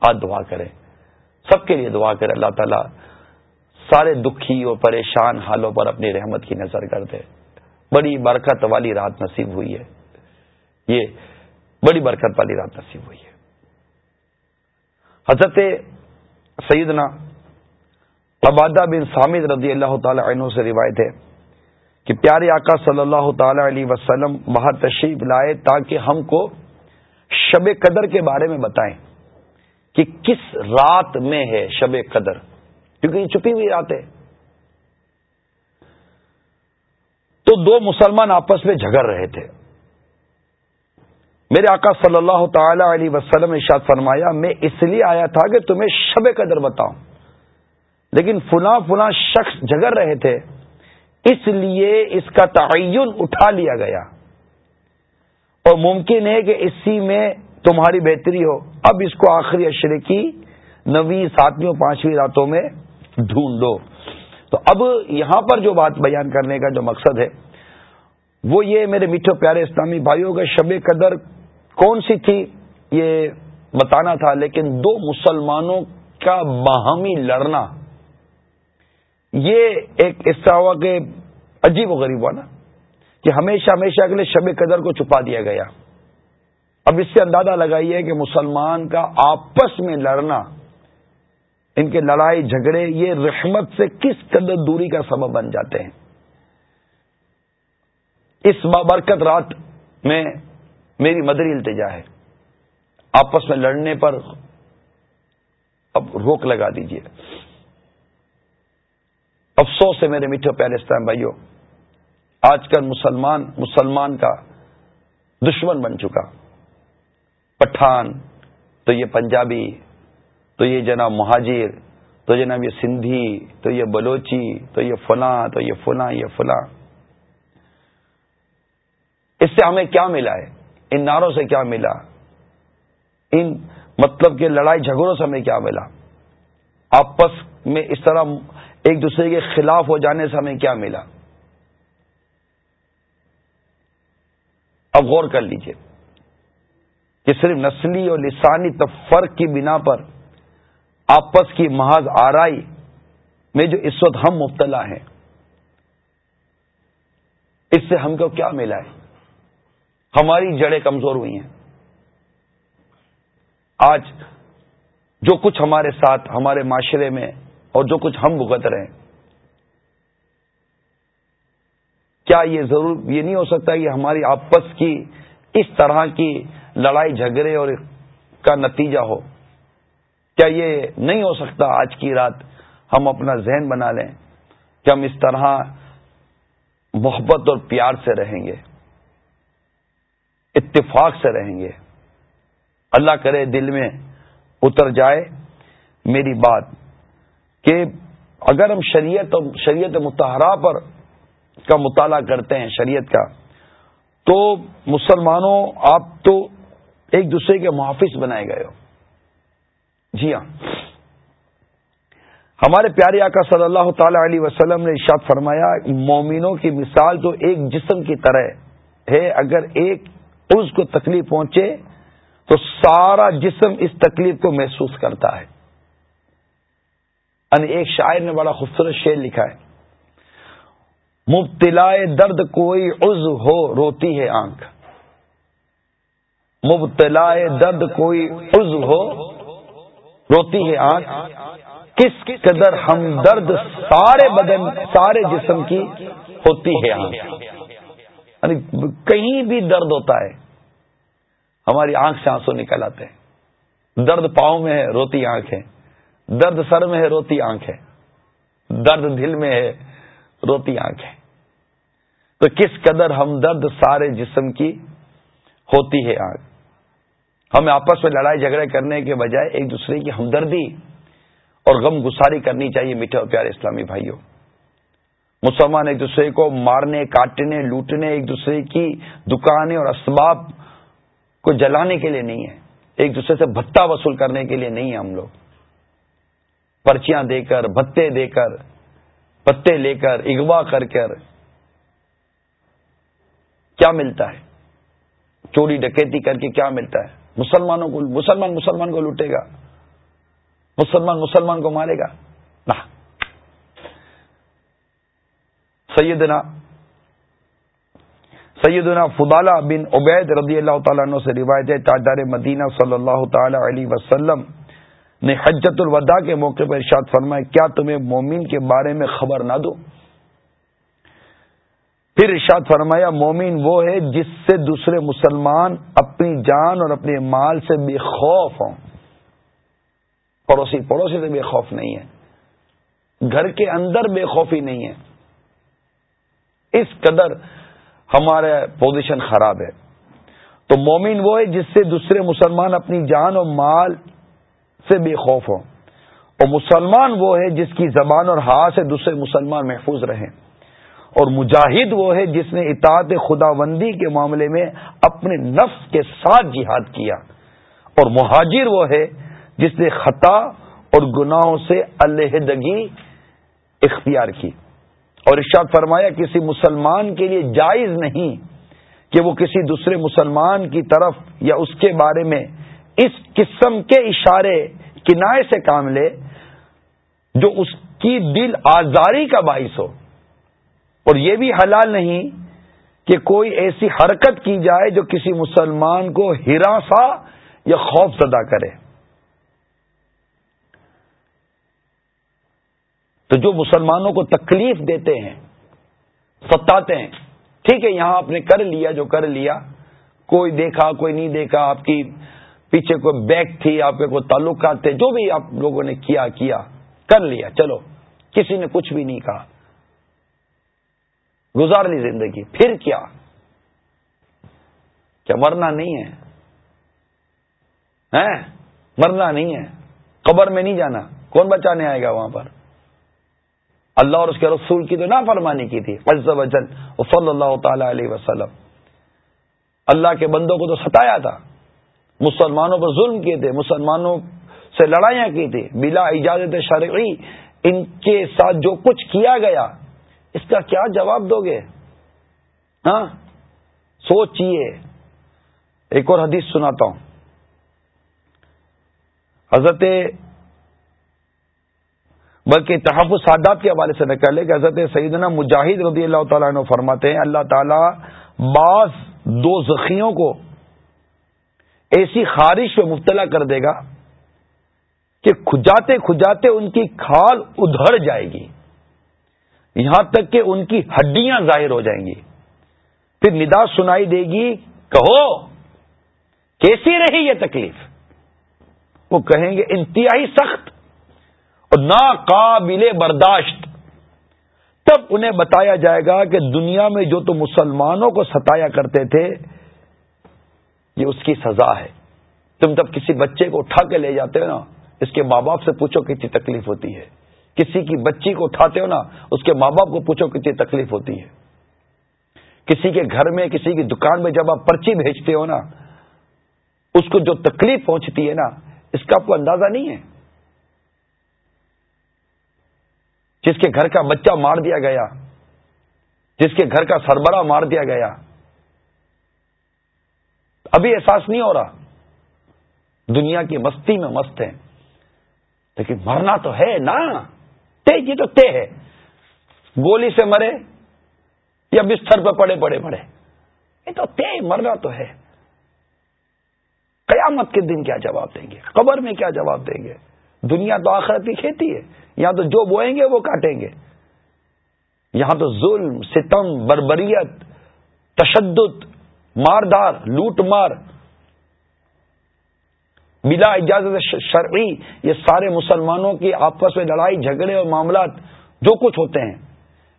آج دعا کریں۔ سب کے لیے دعا کریں۔ اللہ تعالیٰ سارے دکھی اور پریشان حالوں پر اپنی رحمت کی نظر کر دے۔ بڑی برکت والی رات نصیب ہوئی ہے۔ یہ بڑی برکت والی رات نصیب ہوئی ہے۔ حضرت سیدنا عبادہ بن سامد رضی اللہ تعالی عنہ سے روایت ہے کہ پیارے آقا صلی اللہ تعالی علیہ وسلم باہر تشریف لائے تاکہ ہم کو شب قدر کے بارے میں بتائیں کہ کس رات میں ہے شب قدر۔ کیونکہ یہ چھپی ہوئی رات ہے۔ تو دو مسلمان آپس میں جھگڑ رہے تھے۔ میرے آقا صلی اللہ تعالی علیہ وسلم نے شاد فرمایا، میں اس لیے آیا تھا کہ تمہیں شب قدر بتاؤں۔ لیکن فلاں فلاں شخص جگڑ رہے تھے، اس لیے اس کا تعین اٹھا لیا گیا۔ اور ممکن ہے کہ اسی میں تمہاری بہتری ہو۔ اب اس کو آخری اشرے کی نویں ساتویں پانچویں راتوں میں ڈھونڈو۔ تو اب یہاں پر جو بات بیان کرنے کا جو مقصد ہے، وہ یہ میرے میٹھے پیارے اسلامی بھائیوں کا شب قدر کون سی تھی، یہ بتانا تھا، لیکن دو مسلمانوں کا باہمی لڑنا، یہ ایک حصہ ہوا کہ عجیب و غریب ہوا نا، کہ ہمیشہ ہمیشہ اگلے شب قدر کو چھپا دیا گیا۔ اب اس سے اندازہ لگائیے کہ مسلمان کا آپس میں لڑنا ان کے لڑائی جھگڑے یہ رحمت سے کس قدر دوری کا سبب بن جاتے ہیں؟ اس بابرکت رات میں میری مدری التجا ہے۔ آپس میں لڑنے پر اب روک لگا دیجیے افسوس ہے میرے میٹھے پیارے اسلام بھائیوں آج کل مسلمان مسلمان کا دشمن بن چکا۔ پٹھان، تو یہ پنجابی تو یہ جناب مہاجر، تو جناب یہ سندھی، تو یہ بلوچی، تو یہ فلاں، تو یہ فلاں یہ فلاں۔ اس سے ہمیں کیا ملا ہے؟ ان ناروں سے کیا ملا؟ ان مطلب کہ لڑائی جھگڑوں سے ہمیں کیا ملا؟ آپس میں اس طرح ایک دوسرے کے خلاف ہو جانے سے ہمیں کیا ملا؟ اب غور کر لیجیے کہ صرف نسلی اور لسانی تفرق کی بنا پر آپس کی محض آرائی میں جو اس وقت ہم مبتلا ہیں، اس سے ہم کو کیا ملا ہے؟ ہماری جڑیں کمزور ہوئی ہیں۔ آج جو کچھ ہمارے ساتھ، ہمارے معاشرے میں اور جو کچھ ہم بھگت رہے ہیں، کیا یہ ضرور، یہ نہیں ہو سکتا کہ ہماری آپس کی اس طرح کی لڑائی جھگڑے اور کا نتیجہ ہو؟ کیا یہ نہیں ہو سکتا آج کی رات ہم اپنا ذہن بنا لیں کہ ہم اس طرح محبت اور پیار سے رہیں گے، اتفاق سے رہیں گے۔ اللہ کرے دل میں اتر جائے میری بات کہ اگر ہم شریعت اور شریعت متحرہ پر کا مطالعہ کرتے ہیں، شریعت کا، تو مسلمانوں آپ تو ایک دوسرے کے محافظ بنائے گئے ہو۔ جی ہاں۔ ہمارے پیارے آقا صلی اللہ تعالی علیہ وسلم نے ارشاد فرمایا، مومنوں کی مثال تو ایک جسم کی طرح ہے، اگر ایک اس کو تکلیف پہنچے تو سارا جسم اس تکلیف کو محسوس کرتا ہے۔ یعنی ایک شاعر نے بڑا خوبصورت شعر لکھا ہے۔ مبتلا درد کوئی عز ہو، روتی ہے آنکھ۔ مبتلا درد کوئی عز ہو روتی ہے آنکھ کس قدر ہم درد سارے بدن، سارے جسم کی ہوتی ہے آنکھ یعنی کہیں بھی درد ہوتا ہے، ہماری آنکھ سے آنسو نکل آتے ہیں۔ درد پاؤں میں ہے، روتی آنکھ ہے۔ درد سر میں ہے، روتی آنکھ ہے۔ درد دل میں ہے، روتی آنکھ ہے۔ تو کس قدر ہم درد سارے جسم کی ہوتی ہے آنکھ ہمیں آپس میں لڑائی جھگڑے کرنے کے بجائے ایک دوسرے کی ہمدردی اور غم گساری کرنی چاہیے میٹھے اور پیارے اسلامی بھائیوں۔ مسلمان ایک دوسرے کو مارنے، کاٹنے، لوٹنے، ایک دوسرے کی دکانیں اور اسباب کو جلانے کے لیے نہیں ہے۔ ایک دوسرے سے بھتہ وصول کرنے کے لیے نہیں ہے ہم لوگ۔ پرچیاں دے کر، بھتے دے کر، پتے لے کر، اغوا کر کر کیا ملتا ہے؟ چوری، ڈکیتی کر کے کیا ملتا ہے؟ مسلمانوں کو مسلمان مسلمان کو لوٹے گا۔ مسلمان مسلمان کو مارے گا۔ نہ۔ سیدنا سیدنا فضالہ بن عبید رضی اللہ تعالیٰ عنہ سے روایت تاجدار مدینہ صلی اللہ تعالی علیہ وسلم نے حجت الوداع کے موقع پر ارشاد فرمایا، کیا تمہیں مومن کے بارے میں خبر نہ دو؟ پھر ارشاد فرمایا، مومن وہ ہے جس سے دوسرے مسلمان اپنی جان اور اپنے مال سے بے خوف ہوں۔ پڑوسی پڑوسی سے بے خوف نہیں ہے۔ گھر کے اندر بے خوفی نہیں ہے۔ اس قدر ہمارا پوزیشن خراب ہے۔ تو مومن وہ ہے جس سے دوسرے مسلمان اپنی جان اور مال سے بے خوف ہوں۔ اور مسلمان وہ ہے جس کی زبان اور ہاتھ سے دوسرے مسلمان محفوظ رہیں۔ اور مجاہد وہ ہے جس نے اطاعت خدا بندی کے معاملے میں اپنے نفس کے ساتھ جہاد کیا۔ اور مہاجر وہ ہے جس نے خطا اور گناہوں سے علیحدگی اختیار کی۔ اور ارشاد فرمایا، کسی مسلمان کے لیے جائز نہیں کہ وہ کسی دوسرے مسلمان کی طرف یا اس کے بارے میں اس قسم کے اشارے کنائے سے کام لے جو اس کی دل آزاری کا باعث ہو۔ اور یہ بھی حلال نہیں کہ کوئی ایسی حرکت کی جائے جو کسی مسلمان کو ہراسا یا خوف زدہ کرے۔ تو جو مسلمانوں کو تکلیف دیتے ہیں، ستاتے ہیں، ٹھیک ہے، یہاں آپ نے کر لیا جو کر لیا، کوئی دیکھا، کوئی نہیں دیکھا، آپ کی پیچھے کوئی بیگ تھی، آپ کے کوئی تعلقات تھے، جو بھی آپ لوگوں نے کیا کیا، کر لیا، چلو، کسی نے کچھ بھی نہیں کہا۔ گزار لی زندگی، پھر کیا؟ کیا مرنا نہیں ہے؟ مرنا نہیں ہے۔ قبر میں نہیں جانا۔ کون بچانے آئے گا وہاں پر؟ اللہ اور اس کے رسول کی تو نہ فرمانی کی تھی۔ عز و جل صلی اللہ تعالی علیہ وسلم۔ اللہ کے بندوں کو تو ستایا تھا۔ مسلمانوں پر ظلم کیے تھے۔ مسلمانوں سے لڑائیاں کی تھی۔ بلا اجازت شرعی ان کے ساتھ جو کچھ کیا گیا اس کا کیا جواب دو گے؟ ہاں؟ سوچئے۔ ایک اور حدیث سناتا ہوں۔ حضرت بلکہ تحفظ سادات کے حوالے سے نکل لے کہ حضرت سیدنا مجاہد رضی اللہ تعالیٰ عنہ فرماتے ہیں، اللہ تعالیٰ بعض دو زخیوں کو ایسی خارش میں مبتلا کر دے گا کہ کھجاتے کھجاتے ان کی کھال ادھڑ جائے گی۔ یہاں تک کہ ان کی ہڈیاں ظاہر ہو جائیں گی۔ پھر ندا سنائی دے گی، کہو، کیسی رہی یہ تکلیف؟ وہ کہیں گے، انتہائی سخت اور ناقابل برداشت۔ تب انہیں بتایا جائے گا کہ دنیا میں جو تو مسلمانوں کو ستایا کرتے تھے، یہ اس کی سزا ہے۔ تم جب کسی بچے کو اٹھا کے لے جاتے ہو نا، اس کے ماں باپ سے پوچھو کتنی تکلیف ہوتی ہے۔ کسی کی بچی کو اٹھاتے ہو نا، اس کے ماں باپ کو پوچھو کتنی تکلیف ہوتی ہے۔ کسی کے گھر میں، کسی کی دکان میں جب آپ پرچی بھیجتے ہو نا، اس کو جو تکلیف پہنچتی ہے نا، اس کا آپ کو اندازہ نہیں ہے۔ جس کے گھر کا بچہ مار دیا گیا، جس کے گھر کا سربراہ مار دیا گیا، ابھی احساس نہیں ہو رہا۔ دنیا کی مستی میں مست ہیں، لیکن مرنا تو ہے نا۔ تے یہ تو تے ہے۔ گولی سے مرے یا بستر پہ پڑے پڑے پڑے۔ یہ تو تے مرنا تو ہے۔ قیامت کے دن کیا جواب دیں گے؟ قبر میں کیا جواب دیں گے؟ دنیا تو آخرت کی کھیتی ہے۔ یہاں تو جو بوئیں گے وہ کاٹیں گے۔ یہاں تو ظلم، ستم، بربریت، تشدد، ماردار، لوٹ مار بلا اجازت شرعی یہ سارے مسلمانوں کی آپس میں لڑائی، جھگڑے اور معاملات جو کچھ ہوتے ہیں،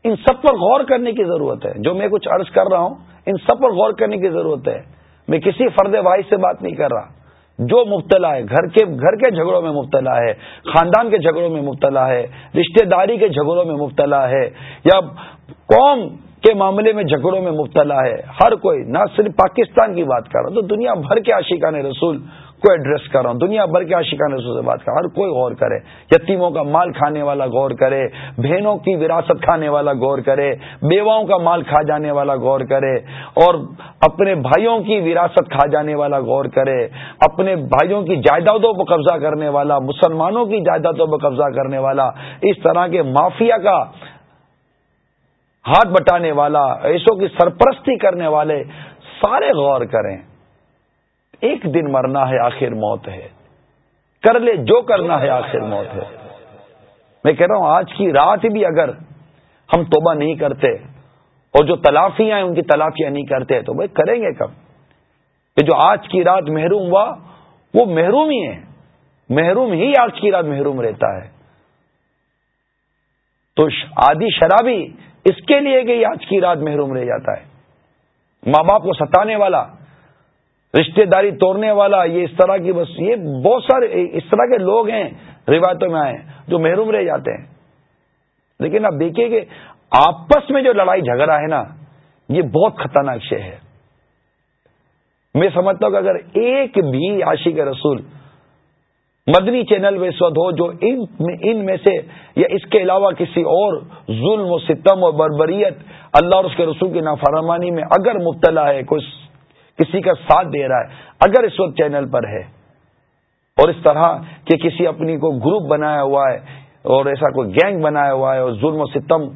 ان سب پر غور کرنے کی ضرورت ہے۔ جو میں کچھ عرض کر رہا ہوں، ان سب پر غور کرنے کی ضرورت ہے۔ میں کسی فرد واحد سے بات نہیں کر رہا۔ جو مبتلا ہے، گھر کے گھر کے جھگڑوں میں مبتلا ہے، خاندان کے جھگڑوں میں مبتلا ہے، رشتہ داری کے جھگڑوں میں مبتلا ہے، یا قوم کے معاملے میں جھگڑوں میں مبتلا ہے، ہر کوئی، نہ صرف پاکستان کی بات کر رہا تو دنیا بھر کے عاشقان رسول کو ایڈریس کر رہا ہوں، دنیا بھر کے عاشقان رسول سے بات کر ہر کوئی غور کرے، یتیموں کا مال کھانے والا غور کرے، بہنوں کی وراثت کھانے والا غور کرے، بیواؤں کا مال کھا جانے والا غور کرے، اور اپنے بھائیوں کی وراثت کھا جانے والا غور کرے، اپنے بھائیوں کی جائیدادوں پر قبضہ کرنے والا، مسلمانوں کی جائیدادوں پر قبضہ کرنے والا، اس طرح کے مافیا کا ہاتھ بٹانے والا، ایسوں کی سرپرستی کرنے والے، سارے غور کریں۔ ایک دن مرنا ہے، آخر موت ہے۔ کر لے، جو کرنا ہے، آخر موت ہے۔ میں کہہ رہا ہوں، آج کی رات بھی اگر ہم توبہ نہیں کرتے اور جو تلافیاں ہیں ان کی تلافیاں نہیں کرتے، تو بھائی کریں گے کب؟ کہ جو آج کی رات محروم ہوا، وہ محروم ہی ہے محروم ہی آج کی رات محروم رہتا ہے۔ تو آدھی شرابی اس کے لیے کہ آج کی رات محروم رہ جاتا ہے۔ ماں باپ کو ستانے والا رشتہ داری توڑنے والا، یہ اس طرح کی بس، یہ بہت سارے، اس طرح کے لوگ ہیں روایتوں میں آئے جو محروم رہ جاتے ہیں۔ لیکن آپ دیکھیے کہ آپس میں جو لڑائی جھگڑا ہے نا، یہ بہت خطرناک شے ہے۔ میں سمجھتا ہوں کہ اگر ایک بھی عاشق رسول مدنی چینل میں اس وقت ہو، جو ان میں سے، یا اس کے علاوہ کسی اور ظلم و ستم و بربریت اللہ اور اس کے رسول کی نافرمانی میں اگر مبتلا ہے، کوئی کسی کا ساتھ دے رہا ہے۔ اگر اس وقت چینل پر ہے اور اس طرح کہ کسی اپنی کو گروپ بنایا ہوا ہے اور ایسا کوئی گینگ بنایا ہوا ہے اور ظلم و ستم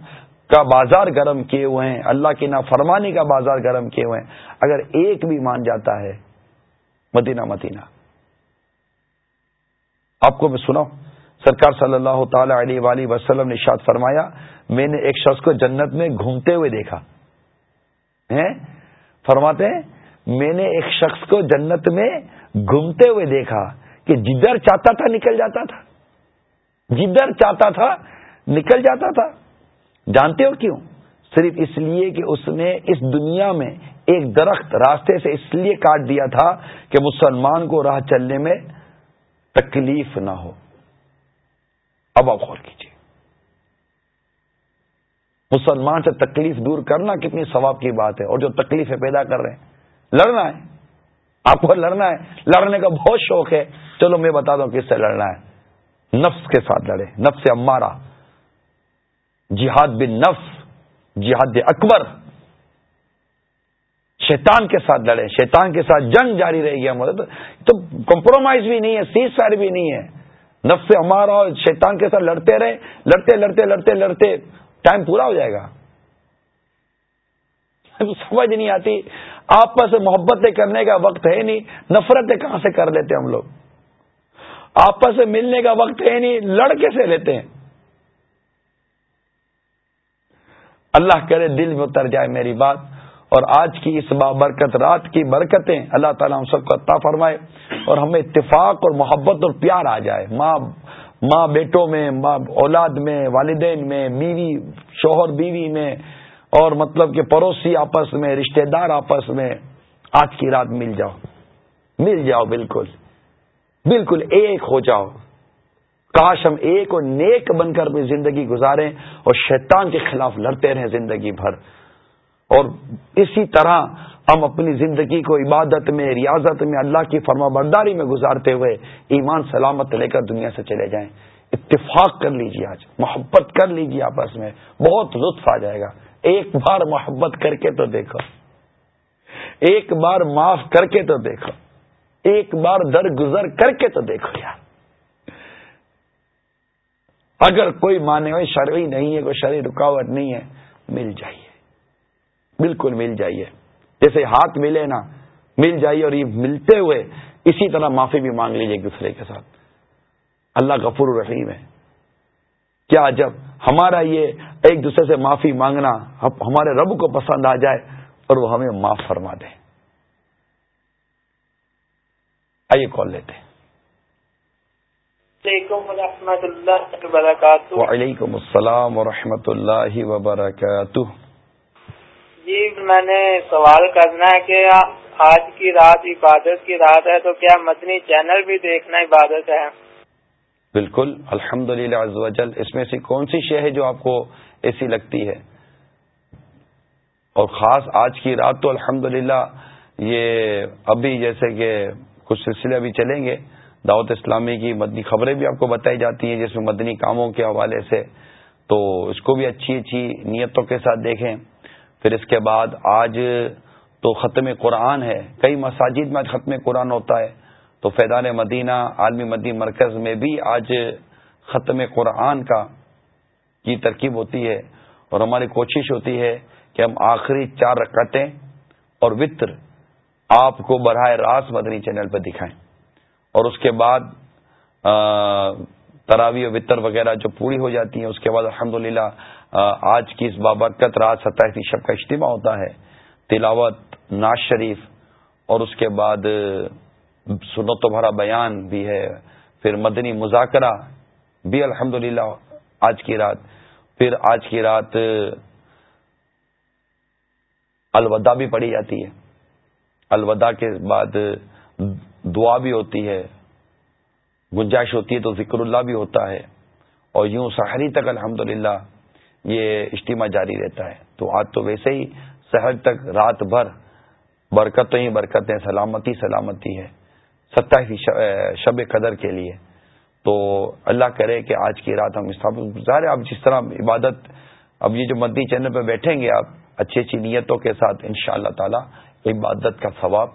کا بازار گرم کیے ہوئے ہیں، اللہ کی نافرمانی کا بازار گرم کیے ہوئے ہیں، اگر ایک بھی مان جاتا ہے، مدینہ مدینہ۔ آپ کو میں سناؤں، سرکار صلی اللہ تعالی علیہ وآلہ وسلم نے شاد فرمایا، میں نے ایک شخص کو جنت میں گھومتے ہوئے دیکھا۔ فرماتے ہیں میں نے ایک شخص کو جنت میں گھومتے ہوئے دیکھا کہ جدھر چاہتا تھا نکل جاتا تھا۔ جدھر چاہتا تھا نکل جاتا تھا۔ جانتے ہو کیوں؟ صرف اس لیے کہ اس نے اس دنیا میں ایک درخت راستے سے اس لیے کاٹ دیا تھا کہ مسلمان کو راہ چلنے میں تکلیف نہ ہو۔ اب آپ غور کیجیے مسلمان سے تکلیف دور کرنا کتنی ثواب کی بات ہے اور جو تکلیفیں پیدا کر رہے ہیں۔ لڑنا ہے۔ آپ کو لڑنا ہے۔ لڑنے کا بہت شوق ہے۔ چلو میں بتا دوں کس سے لڑنا ہے۔ نفس کے ساتھ لڑے۔ نفس امارا جہاد بن نفس، جہاد اکبر۔ شیطان کے ساتھ لڑے۔ شیطان کے ساتھ جنگ جاری رہے گی ہمارے تو کمپرومائز بھی نہیں ہے سیز فائر بھی نہیں ہے۔ نفس سے ہمارا شیطان کے ساتھ لڑتے رہے۔ لڑتے لڑتے لڑتے لڑتے ٹائم پورا ہو جائے گا۔ <laughs> سمجھ نہیں آتی۔ آپس سے محبتیں کرنے کا وقت ہے نہیں، نفرتیں کہاں سے کر لیتے ہم لوگ؟ آپس سے ملنے کا وقت ہے نہیں، لڑکے سے لیتے ہیں۔ اللہ کرے دل میں اتر جائے میری بات، اور آج کی اس برکت، رات کی برکتیں اللہ تعالیٰ ہم سب کو عطا فرمائے، اور ہمیں اتفاق اور محبت اور پیار آ جائے۔ ماں ماں بیٹوں میں، ماں اولاد میں، والدین میں، بیوی، شوہر، بیوی میں اور مطلب کہ پڑوسی آپس میں، رشتہ دار آپس میں آج کی رات مل جاؤ۔ مل جاؤ بالکل۔ بالکل ایک ہو جاؤ۔ کاش ہم ایک اور نیک بن کر اپنی زندگی گزاریں اور شیطان کے خلاف لڑتے رہیں زندگی بھر۔ اور اسی طرح ہم اپنی زندگی کو عبادت میں، ریاضت میں، اللہ کی فرما برداری میں گزارتے ہوئے ایمان سلامت لے کر دنیا سے چلے جائیں۔ اتفاق کر لیجیے آج، محبت کر لیجیے آپس میں۔ بہت لطف آ جائے گا۔ ایک بار محبت کر کے تو دیکھو۔ ایک بار معاف کر کے تو دیکھو۔ ایک بار در گزر کر کے تو دیکھو یار۔ اگر کوئی مانے ہوئے شرعی نہیں ہے، کوئی شرعی رکاوٹ نہیں ہے، مل جائیے۔ بالکل مل جائیے۔ جیسے ہاتھ ملے نا، مل جائیے اور یہ ملتے ہوئے اسی طرح معافی بھی مانگ لیجیے ایک دوسرے کے ساتھ۔ اللہ غفور الرحیم ہے۔ کیا جب ہمارا یہ ایک دوسرے سے معافی مانگنا ہمارے رب کو پسند آ جائے اور وہ ہمیں معاف فرما دے۔ آئیے کال لیتے وعلیکم السلام ورحمۃ اللہ وبرکاتہ۔ جی میں نے سوال کرنا ہے کہ آج کی رات عبادت کی رات ہے تو کیا مدنی چینل بھی دیکھنا عبادت ہے؟ بالکل الحمد للہ اس میں سے کون سی شے ہے جو آپ کو ایسی لگتی ہے۔ اور خاص آج کی رات تو الحمد یہ ابھی جیسے کہ کچھ سلسلے ابھی چلیں گے، دعوت اسلامی کی مدنی خبریں بھی آپ کو بتائی جاتی ہیں جس میں مدنی کاموں کے حوالے سے۔ تو اس کو بھی اچھی اچھی نیتوں کے ساتھ دیکھیں۔ پھر اس کے بعد آج تو ختم قرآن ہے۔ کئی مساجد میں آج ختم قرآن ہوتا ہے۔ تو فیضان مدینہ، عالمی مدی مرکز میں بھی آج ختم قرآن کا کی ترکیب ہوتی ہے اور ہماری کوشش ہوتی ہے کہ ہم آخری چار رکعتیں اور وطر آپ کو براہ راست مدنی چینل پہ دکھائیں۔ اور اس کے بعد تراوی و وطر وغیرہ جو پوری ہو جاتی ہیں، اس کے بعد الحمد آج کی اس بابرکت رات ستائیس شب کا اجتماع ہوتا ہے، تلاوت، ناز شریف، اور اس کے بعد، سنت و بھرا بیان بھی ہے، پھر مدنی مذاکرہ بھی الحمد آج کی رات پھر آج کی رات الوداع بھی پڑھی جاتی ہے۔ الوداع کے بعد دعا بھی ہوتی ہے۔ گنجائش ہوتی ہے تو ذکر اللہ بھی ہوتا ہے۔ اور یوں سحری تک الحمد یہ اجتماع جاری رہتا ہے۔ تو آج تو ویسے ہی سحر تک رات بھر برکتیں ہی برکتیں، سلامتی سلامتی ہے۔ ستائیس شب قدر کے لیے۔ تو اللہ کرے کہ آج کی رات ہم ظاہر آپ جس طرح عبادت اب یہ جو مدنی چینل پہ بیٹھیں گے آپ اچھی اچھی نیتوں کے ساتھ ان شاء اللہ تعالی عبادت کا ثواب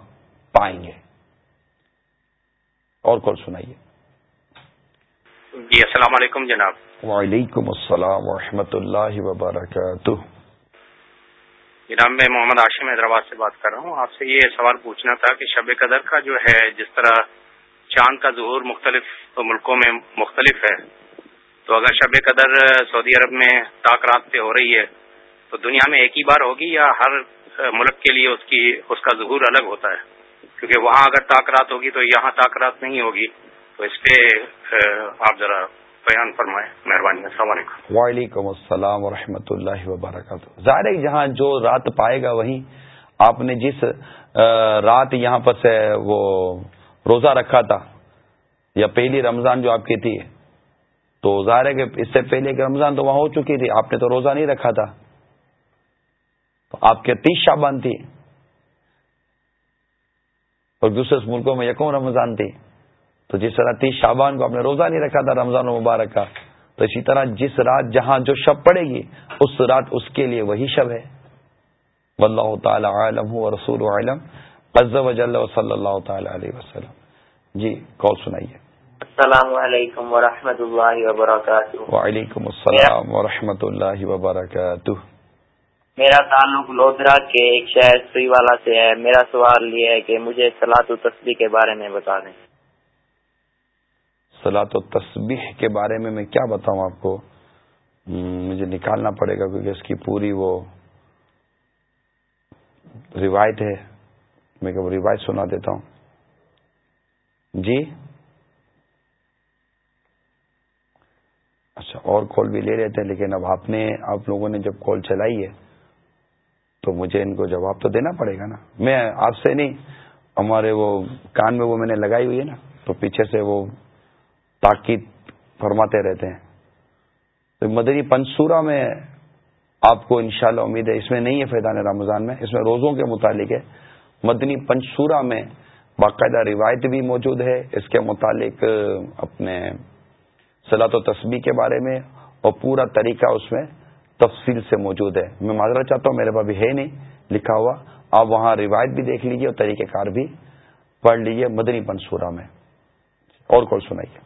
پائیں گے۔ اور کون سنائیے؟ جی السلام علیکم جناب۔ وعلیکم السلام ورحمۃ اللہ وبرکاتہ۔ جناب میں محمد عاشم حیدرآباد سے بات کر رہا ہوں۔ آپ سے یہ سوال پوچھنا تھا کہ شب قدر کا جو ہے جس طرح چاند کا ظہور مختلف ملکوں میں مختلف ہے۔ تو اگر شب قدر سعودی عرب میں تاک رات سے ہو رہی ہے، تو دنیا میں ایک ہی بار ہوگی یا ہر ملک کے لیے اس کی، اس کا ظہور الگ ہوتا ہے؟ کیونکہ وہاں اگر تاک رات ہوگی تو یہاں تاک رات نہیں ہوگی۔ تو اس پہ آپ ذرا بیان فرمائے مہربانی، السلام علیکم۔ وعلیکم السلام ورحمۃ اللہ وبرکاتہ۔ ظاہر جہاں جو رات پائے گا وہیں آپ نے جس رات یہاں پر سے وہ روزہ رکھا تھا یا پہلی رمضان جو آپ کی تھی، تو ظاہر ہے کہ اس سے پہلے کہ رمضان تو وہاں ہو چکی تھی، آپ نے تو روزہ نہیں رکھا تھا۔ تو آپ کے تیس شابان تھی۔ اور دوسرے ملکوں میں یکم رمضان تھی۔ تو جس طرح تیس شابان کو آپ نے روزہ نہیں رکھا تھا رمضان و مبارک کا، تو اسی طرح جس رات جہاں جو شب پڑے گی، اس رات اس کے لیے وہی شب ہے۔ واللہ تعالی عالم و رسول عالم، عز و جل و صلی اللہ تعالی علیہ وسلم۔ جی کال سنائیے۔ السلام علیکم ورحمۃ اللہ وبرکاتہ۔ وعلیکم السلام ورحمۃ اللہ وبرکاتہ۔ میرا تعلق لودرا کے ایک شہر سوئی والا سے ہے۔ میرا سوال یہ ہے کہ مجھے سلاط و تصویر کے بارے میں بتا دیں۔ سلاط و تصبیح کے بارے میں میں کیا بتاؤں آپ کو؟ مجھے نکالنا پڑے گا کیونکہ اس کی پوری وہ روایت ہے۔ میں روایت سنا دیتا ہوں۔ جی؟ اچھا اور کال بھی لے لیتے ہیں لیکن اب آپ نے، آپ لوگوں نے جب کال چلائی ہے، تو مجھے ان کو جواب تو دینا پڑے گا نا۔ میں آپ سے نہیں، ہمارے وہ کان میں وہ میں نے لگائی ہوئی ہے نا، تو پیچھے سے وہ تاکید فرماتے رہتے ہیں۔ تو مدنی پنصورہ میں آپ کو انشاءاللہ امید ہے، اس میں نہیں ہے فیضان رمضان میں، اس میں روزوں کے متعلق ہے۔ مدنی پنصورہ میں باقاعدہ روایت بھی موجود ہے اس کے متعلق اپنے صلاح و تسبیح کے بارے میں اور پورا طریقہ اس میں تفصیل سے موجود ہے۔ میں معذرت چاہتا ہوں میرے پاس بھی ہے نہیں لکھا ہوا۔ آپ وہاں روایت بھی دیکھ لیجیے اور طریقہ کار بھی پڑھ لیجیے مدنی پنصورہ میں۔ اور کون سنائیے؟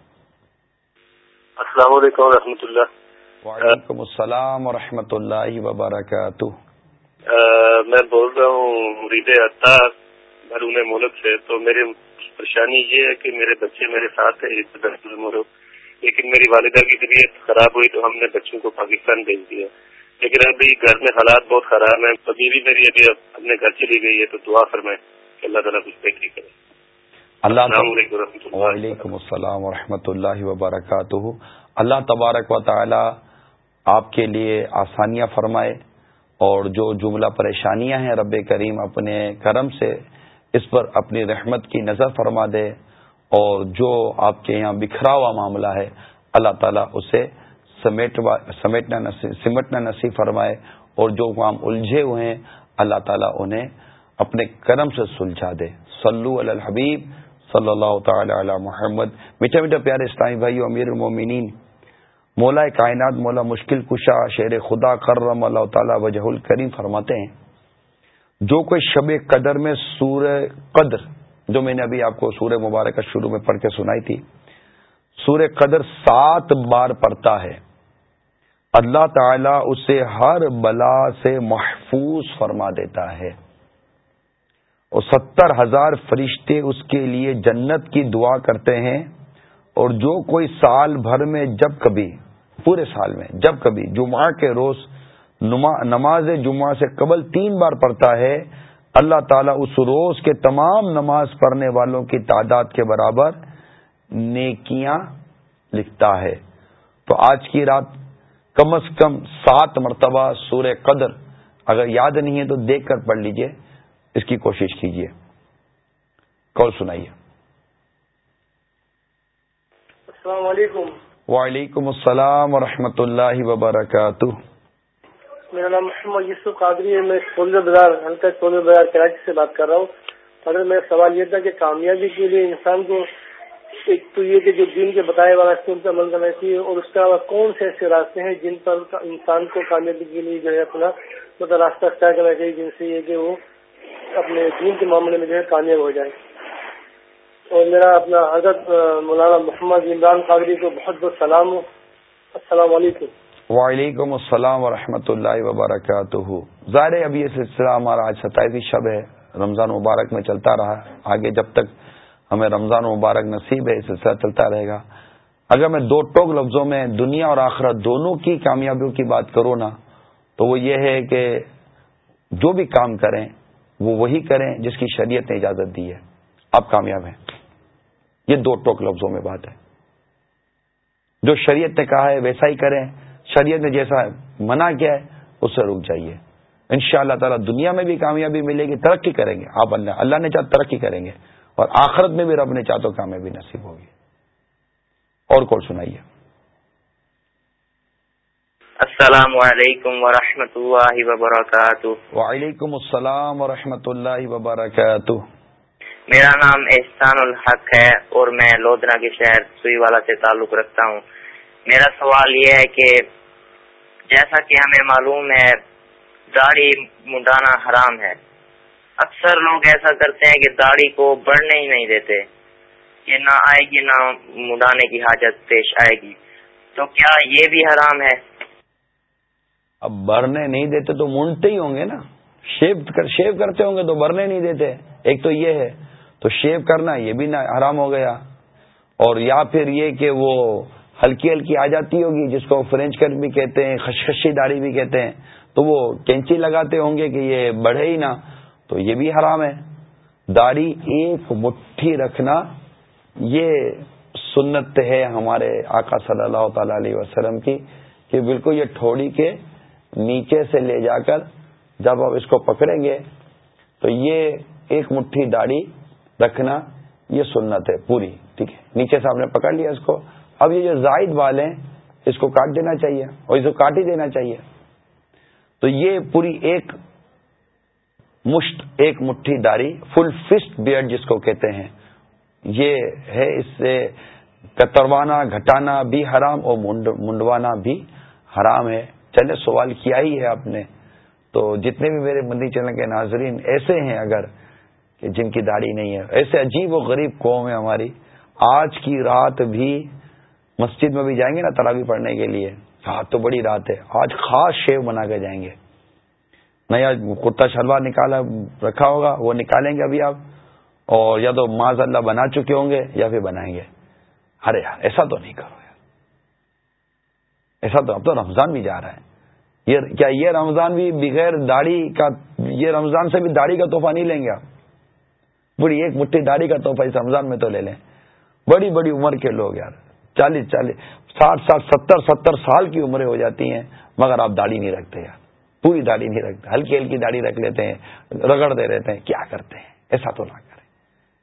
السلام علیکم و رحمۃ اللہ۔ وعلیکم السلام ورحمۃ اللہ وبرکاتہ۔ میں بول رہا ہوں مرید بیرون ملک سے تو میری پریشانی یہ ہے کہ میرے بچے میرے ساتھ ہیں لیکن میری والدہ کی طبیعت خراب ہوئی تو ہم نے بچوں کو پاکستان بھیج دیا۔ لیکن ابھی گھر میں حالات بہت خراب ہیں۔ ابھی بھی میری ابھی اپنے گھر چلی گئی ہے تو دعا فرمائیں کہ اللہ تعالیٰ کچھ بہتری کرے۔ اللہ وعلیکم السلام ورحمۃ اللہ وبرکاتہ۔ اللہ تبارک و تعالی آپ کے لیے آسانیاں فرمائے اور جو جملہ پریشانیاں ہیں رب کریم اپنے کرم سے اس پر اپنی رحمت کی نظر فرما دے اور جو آپ کے یہاں بکھرا ہوا معاملہ ہے، اللہ تعالیٰ اسے سمیٹنا سمٹنا نصیب فرمائے اور جو کام الجھے ہوئے ہیں، اللہ تعالیٰ انہیں اپنے کرم سے سلجھا دے۔ صلو علی الحبیب، صلی اللہ تعالی علی محمد۔ میٹھے میٹھے پیارے اسلامی بھائی امیر المومنین، مولا کائنات، مولا مشکل کشا، شیر خدا کرم، اللہ تعالی وجہ الکریم فرماتے ہیں۔ جو کوئی شب قدر میں سور قدر، جو میں نے ابھی آپ کو سورہ مبارک شروع میں پڑھ کے سنائی تھی سور قدر سات بار پڑھتا ہے۔ اللہ تعالی اسے ہر بلا سے محفوظ فرما دیتا ہے۔ اور ستر ہزار فرشتے اس کے لیے جنت کی دعا کرتے ہیں۔ اور جو کوئی سال بھر میں، جب کبھی، پورے سال میں، جب کبھی، جمعہ کے روز نماز جمعہ سے قبل تین بار پڑھتا ہے۔ اللہ تعالیٰ اس روز کے تمام نماز پڑھنے والوں کی تعداد کے برابر نیکیاں لکھتا ہے۔ تو آج کی رات کم از کم سات مرتبہ سورہ قدر اگر یاد نہیں ہے تو دیکھ کر پڑھ لیجیے۔ اس کی کوشش کیجیے۔ کال سنائیے۔ السلام علیکم۔ وعلیکم السلام ورحمۃ اللہ وبرکاتہ۔ میرا نام محمد یوسف قادری ہے، میں سولر بازار، ہلکا سولر بازار کراچی سے بات کر رہا ہوں۔ اگر میرا سوال یہ تھا کہ کامیابی کے لیے انسان کو ایک تو یہ کہ جو دین کے بتائے والا اس پر عمل کرنا چاہیے اور اس کے علاوہ کون سے ایسے راستے ہیں جن پر انسان کو کامیابی کے لیے جو ہے اپنا مطلب راستہ طے کرنا چاہیے، جن سے یہ کہ وہ اپنے دین کے معاملے میں جو ہے کامیاب ہو جائے۔ اور میرا اپنا حضرت مولانا محمد عمران قادری کو بہت بہت سلام السلام علیکم۔ وعلیکم السلام ورحمۃ اللہ وبرکاتہ۔ ظاہر ابھی یہ سلسلہ ہمارا آج ستائیسویں شب ہے۔ رمضان مبارک میں چلتا رہا۔ آگے جب تک ہمیں رمضان مبارک نصیب ہے، یہ سلسلہ چلتا رہے گا۔ اگر میں دو ٹوک لفظوں میں دنیا اور آخرت دونوں کی کامیابیوں کی بات کروں نا، تو وہ یہ ہے کہ جو بھی کام کریں، وہ وہی کریں جس کی شریعت نے اجازت دی ہے۔ آپ کامیاب ہیں۔ یہ دو ٹوک لفظوں میں بات ہے۔ جو شریعت نے کہا ہے، ویسا ہی کریں۔ شریعت نے جیسا منع کیا ہے اس سے رک جائیے۔ ان شاء اللہ تعالیٰ دنیا میں بھی کامیابی ملے گی ترقی کریں گے۔ آپ اللہ اللہ نے چاہ ترقی کریں گے اور آخرت میں بھی رب نے چاہ تو کامیابی نصیب ہوگی۔ اور کون سنائیے؟ السلام علیکم ورحمۃ اللہ وبرکاتہ۔ وعلیکم السلام ورحمۃ اللہ وبرکاتہ۔ میرا نام احسان الحق ہے اور میں لودنا کے شہر سوئی والا سے تعلق رکھتا ہوں۔ میرا سوال یہ ہے کہ جیسا کہ ہمیں معلوم ہے، داڑھی منڈانا حرام ہے۔ اکثر لوگ ایسا کرتے ہیں کہ داڑھی کو بڑھنے ہی نہیں دیتے، کہ نہ آئے گی، نہ منڈانے کی حاجت پیش آئے گی۔ تو کیا یہ بھی حرام ہے؟ اب برنے نہیں دیتے تو مونڈتے ہی ہوں گے نا۔ شیو کر، شیو کرتے ہوں گے تو برنے نہیں دیتے۔ ایک تو یہ ہے، تو شیو کرنا یہ بھی حرام ہو گیا۔ اور یا پھر یہ کہ وہ ہلکی ہلکی آ جاتی ہوگی، جس کو فرینچ کٹ بھی کہتے ہیں، خشخشی داڑھی بھی کہتے ہیں۔ تو وہ کینچی لگاتے ہوں گے کہ یہ بڑھے ہی نہ۔ تو یہ بھی حرام ہے۔ داڑھی ایک مٹھی رکھنا، یہ سنت ہے ہمارے آقا صلی اللہ تعالی علیہ وسلم کی، کہ بالکل یہ ٹھوڑی کے نیچے سے لے جا کر جب آپ اس کو پکڑیں گے، تو یہ ایک مٹھی داڑھی رکھنا، یہ سنت ہے پوری، ٹھیک ہے۔ نیچے سے آپ نے پکڑ لیا اس کو۔ اب یہ جو زائد بال ہیں، اس کو کاٹ دینا چاہیے اور اس کو کاٹ ہی دینا چاہیے۔ تو یہ پوری ایک مشت، ایک مٹھی داڑھی فل فسٹ بیئر جس کو کہتے ہیں، یہ ہے اس سے کتروانا، گھٹانا بھی حرام اور منڈوانا بھی حرام ہے۔ چلے، سوال کیا ہی ہے آپ نے؟ تو جتنے بھی میرے مندی چینل کے ناظرین ایسے ہیں اگر کہ جن کی داڑھی نہیں ہے، ایسے عجیب و غریب قوم ہے ہماری۔ آج کی رات بھی مسجد میں بھی جائیں گے نا تراوی پڑھنے کے لیے۔ رات تو بڑی رات ہے۔ آج خاص شیو بنا کے جائیں گے۔ نیا کرتا شلوار نکالا، رکھا ہوگا، وہ نکالیں گے ابھی آپ۔ اور یا تو ماض اللہ بنا چکے ہوں گے یا پھر بنائیں گے۔ ارے یار، ایسا تو نہیں کرو یار۔ ایسا تو اب تو رمضان بھی جا رہا ہے۔ یہ کیا یہ رمضان بھی بغیر داڑھی کا، یہ رمضان سے بھی داڑھی کا تحفہ نہیں لیں گے آپ؟ بڑی ایک مٹھی داڑھی کا تحفہ اس رمضان میں تو لے لیں۔ بڑی بڑی عمر کے لوگ یار۔ چالیس چالیس، ساٹھ ساٹھ، ستر ستر سال کی عمریں ہو جاتی ہیں، مگر آپ داڑھی نہیں رکھتے یار۔ پوری داڑھی نہیں رکھتے، ہلکی ہلکی داڑھی رکھ لیتے ہیں رگڑتے رہتے ہیں، کیا کرتے ہیں؟ ایسا تو نہ کریں۔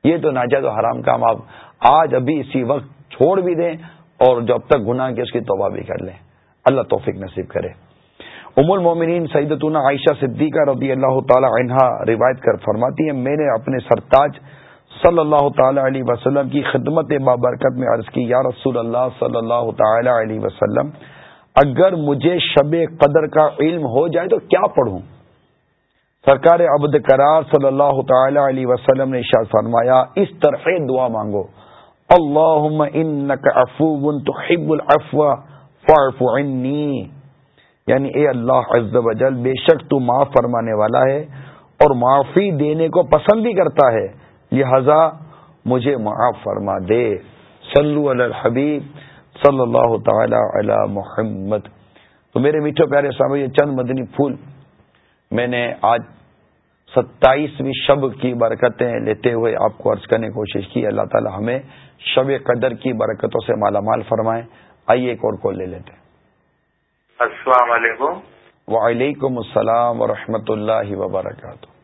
یہ تو ناجائز و حرام کام، آپ آج ابھی اسی وقت چھوڑ بھی دیں اور جب تک گناہ کی اس کی توبہ بھی کر لیں۔ اللہ توفیق نصیب کرے۔ ام المومنین سیدتنا عائشہ صدیقہ رضی اللہ تعالی عنہا روایت کر فرماتی ہیں، میں نے اپنے سرتاج صلی اللہ تعالی علیہ وسلم کی خدمت بابرکت میں عرض کی، یا رسول اللہ صلی اللہ تعالی علیہ وسلم، اگر مجھے شب قدر کا علم ہو جائے تو کیا پڑھوں؟ سرکار عبد کرار صلی اللہ تعالی علیہ وسلم نے شاہ فرمایا، اس طرح دعا مانگو اللہ تحب العفو فاعف عنی۔ یعنی اے اللہ عز و جل، بے شک تو معاف فرمانے والا ہے اور معافی دینے کو پسند بھی کرتا ہے۔ لہذا مجھے معاف فرما دے۔ صلو علی الحبیب صلی اللہ تعالی علی محمد۔ تو میرے میٹھے پیارے صاحب یہ چند مدنی پھول میں نے آج ستائیسویں شب کی برکتیں لیتے ہوئے آپ کو عرض کرنے کی کوشش کی۔ اللہ تعالی ہمیں شب قدر کی برکتوں سے مالا مال فرمائیں آئیے ایک اور کال لے لیتے السلام علیکم۔ وعلیکم السلام ورحمۃ اللہ وبرکاتہ۔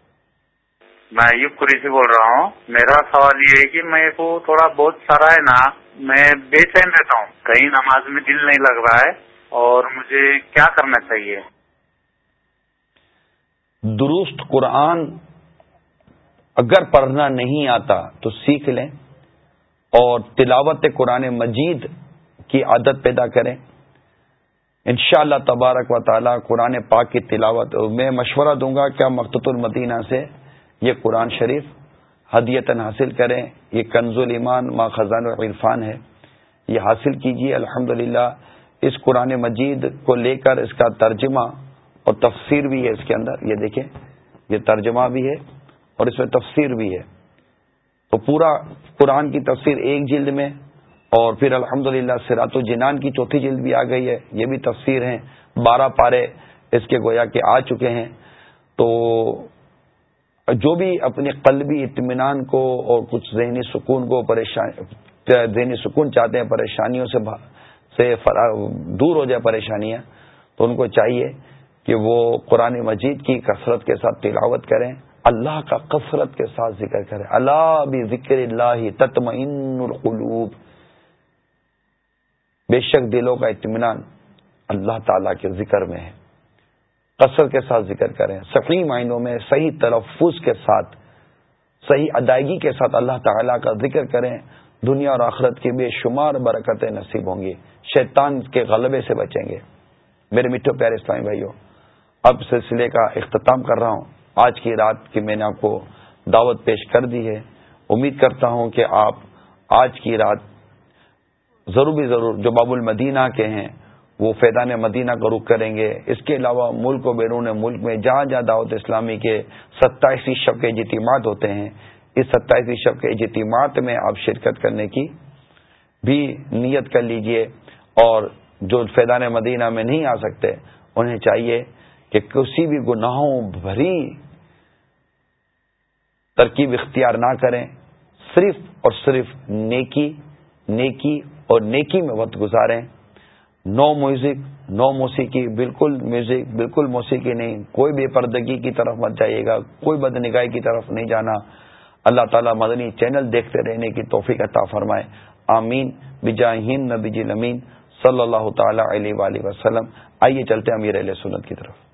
میں ایوب قری سے بول رہا ہوں۔ میرا سوال یہ ہے کہ میرے کو تھوڑا بہت سارا ہے نا، میں بے چین رہتا ہوں۔ کہیں نماز میں دل نہیں لگ رہا ہے اور مجھے کیا کرنا چاہیے؟ درست قرآن اگر پڑھنا نہیں آتا تو سیکھ لیں اور تلاوت قرآن مجید کی عادت پیدا کریں۔ ان شاء اللہ تبارک و تعالی قرآن پاک کی تلاوت، میں مشورہ دوں گا کیا مقت المدینہ سے یہ قرآن شریف ہدیتن حاصل کریں، یہ کنز ایمان ما خزان العرفان ہے، یہ حاصل کیجیے الحمد اس قرآن مجید کو لے کر اس کا ترجمہ اور تفسیر بھی ہے اس کے اندر، یہ دیکھیں، یہ ترجمہ بھی ہے اور اس میں تفسیر بھی ہے۔ تو پورا قرآن کی تفسیر ایک جلد میں اور پھر الحمد للہ سرات الجنان کی چوتھی جلد بھی آ گئی ہے، یہ بھی تفسیر ہیں، بارہ پارے اس کے گویا کے آ چکے ہیں۔ تو جو بھی اپنے قلبی اطمینان کو اور کچھ ذہنی سکون کو ذہنی سکون چاہتے ہیں، پریشانیوں سے سے دور ہو جائے پریشانیاں، تو ان کو چاہیے کہ وہ قرآن مجید کی کثرت کے ساتھ تلاوت کریں، اللہ کا کثرت کے ساتھ ذکر کریں۔ اللہ بھی ذکر اللہ تطمئن القلوب۔ بے شک دلوں کا اطمینان اللہ تعالی کے ذکر میں ہے۔ کثرت کے ساتھ ذکر کریں۔ صحیح معنوں میں صحیح تلفظ کے ساتھ، صحیح ادائیگی کے ساتھ اللہ تعالی کا ذکر کریں۔ دنیا اور آخرت کی بے شمار برکتیں نصیب ہوں گی۔ شیطان کے غلبے سے بچیں گے۔ میرے میٹھو پیارے اسلامی بھائیوں، اب سلسلے کا اختتام کر رہا ہوں۔ آج کی رات کی میں نے آپ کو دعوت پیش کر دی ہے۔ امید کرتا ہوں کہ آپ آج کی رات ضرور بھی ضرور جو باب المدینہ کے ہیں وہ فیضان مدینہ کا رخ کریں گے۔ اس کے علاوہ ملک و بیرون ملک میں جہاں جہاں دعوت اسلامی کے ستائیسویں شب کے اجتماعات ہوتے ہیں، اس ستائیسویں شب کے اجتماعات میں آپ شرکت کرنے کی بھی نیت کر لیجیے۔ اور جو فیضان مدینہ میں نہیں آ سکتے، انہیں چاہیے کہ کسی بھی گناہوں بھری ترکیب اختیار نہ کریں۔ صرف اور صرف نیکی نیکی اور نیکی میں وقت گزاریں۔ نو میوزک، نو موسیقی، بالکل میوزک، بالکل موسیقی نہیں، کوئی بے پردگی کی طرف مت جائیے گا، کوئی بد نگاہی کی طرف نہیں جانا۔ اللہ تعالیٰ مدنی چینل دیکھتے رہنے کی توفیق عطا فرمائے۔ آمین۔ بجاہین نبی جی نمین صلی اللہ تعالی علیہ وسلم۔ آئیے چلتے امیر علیہ سنت کی طرف۔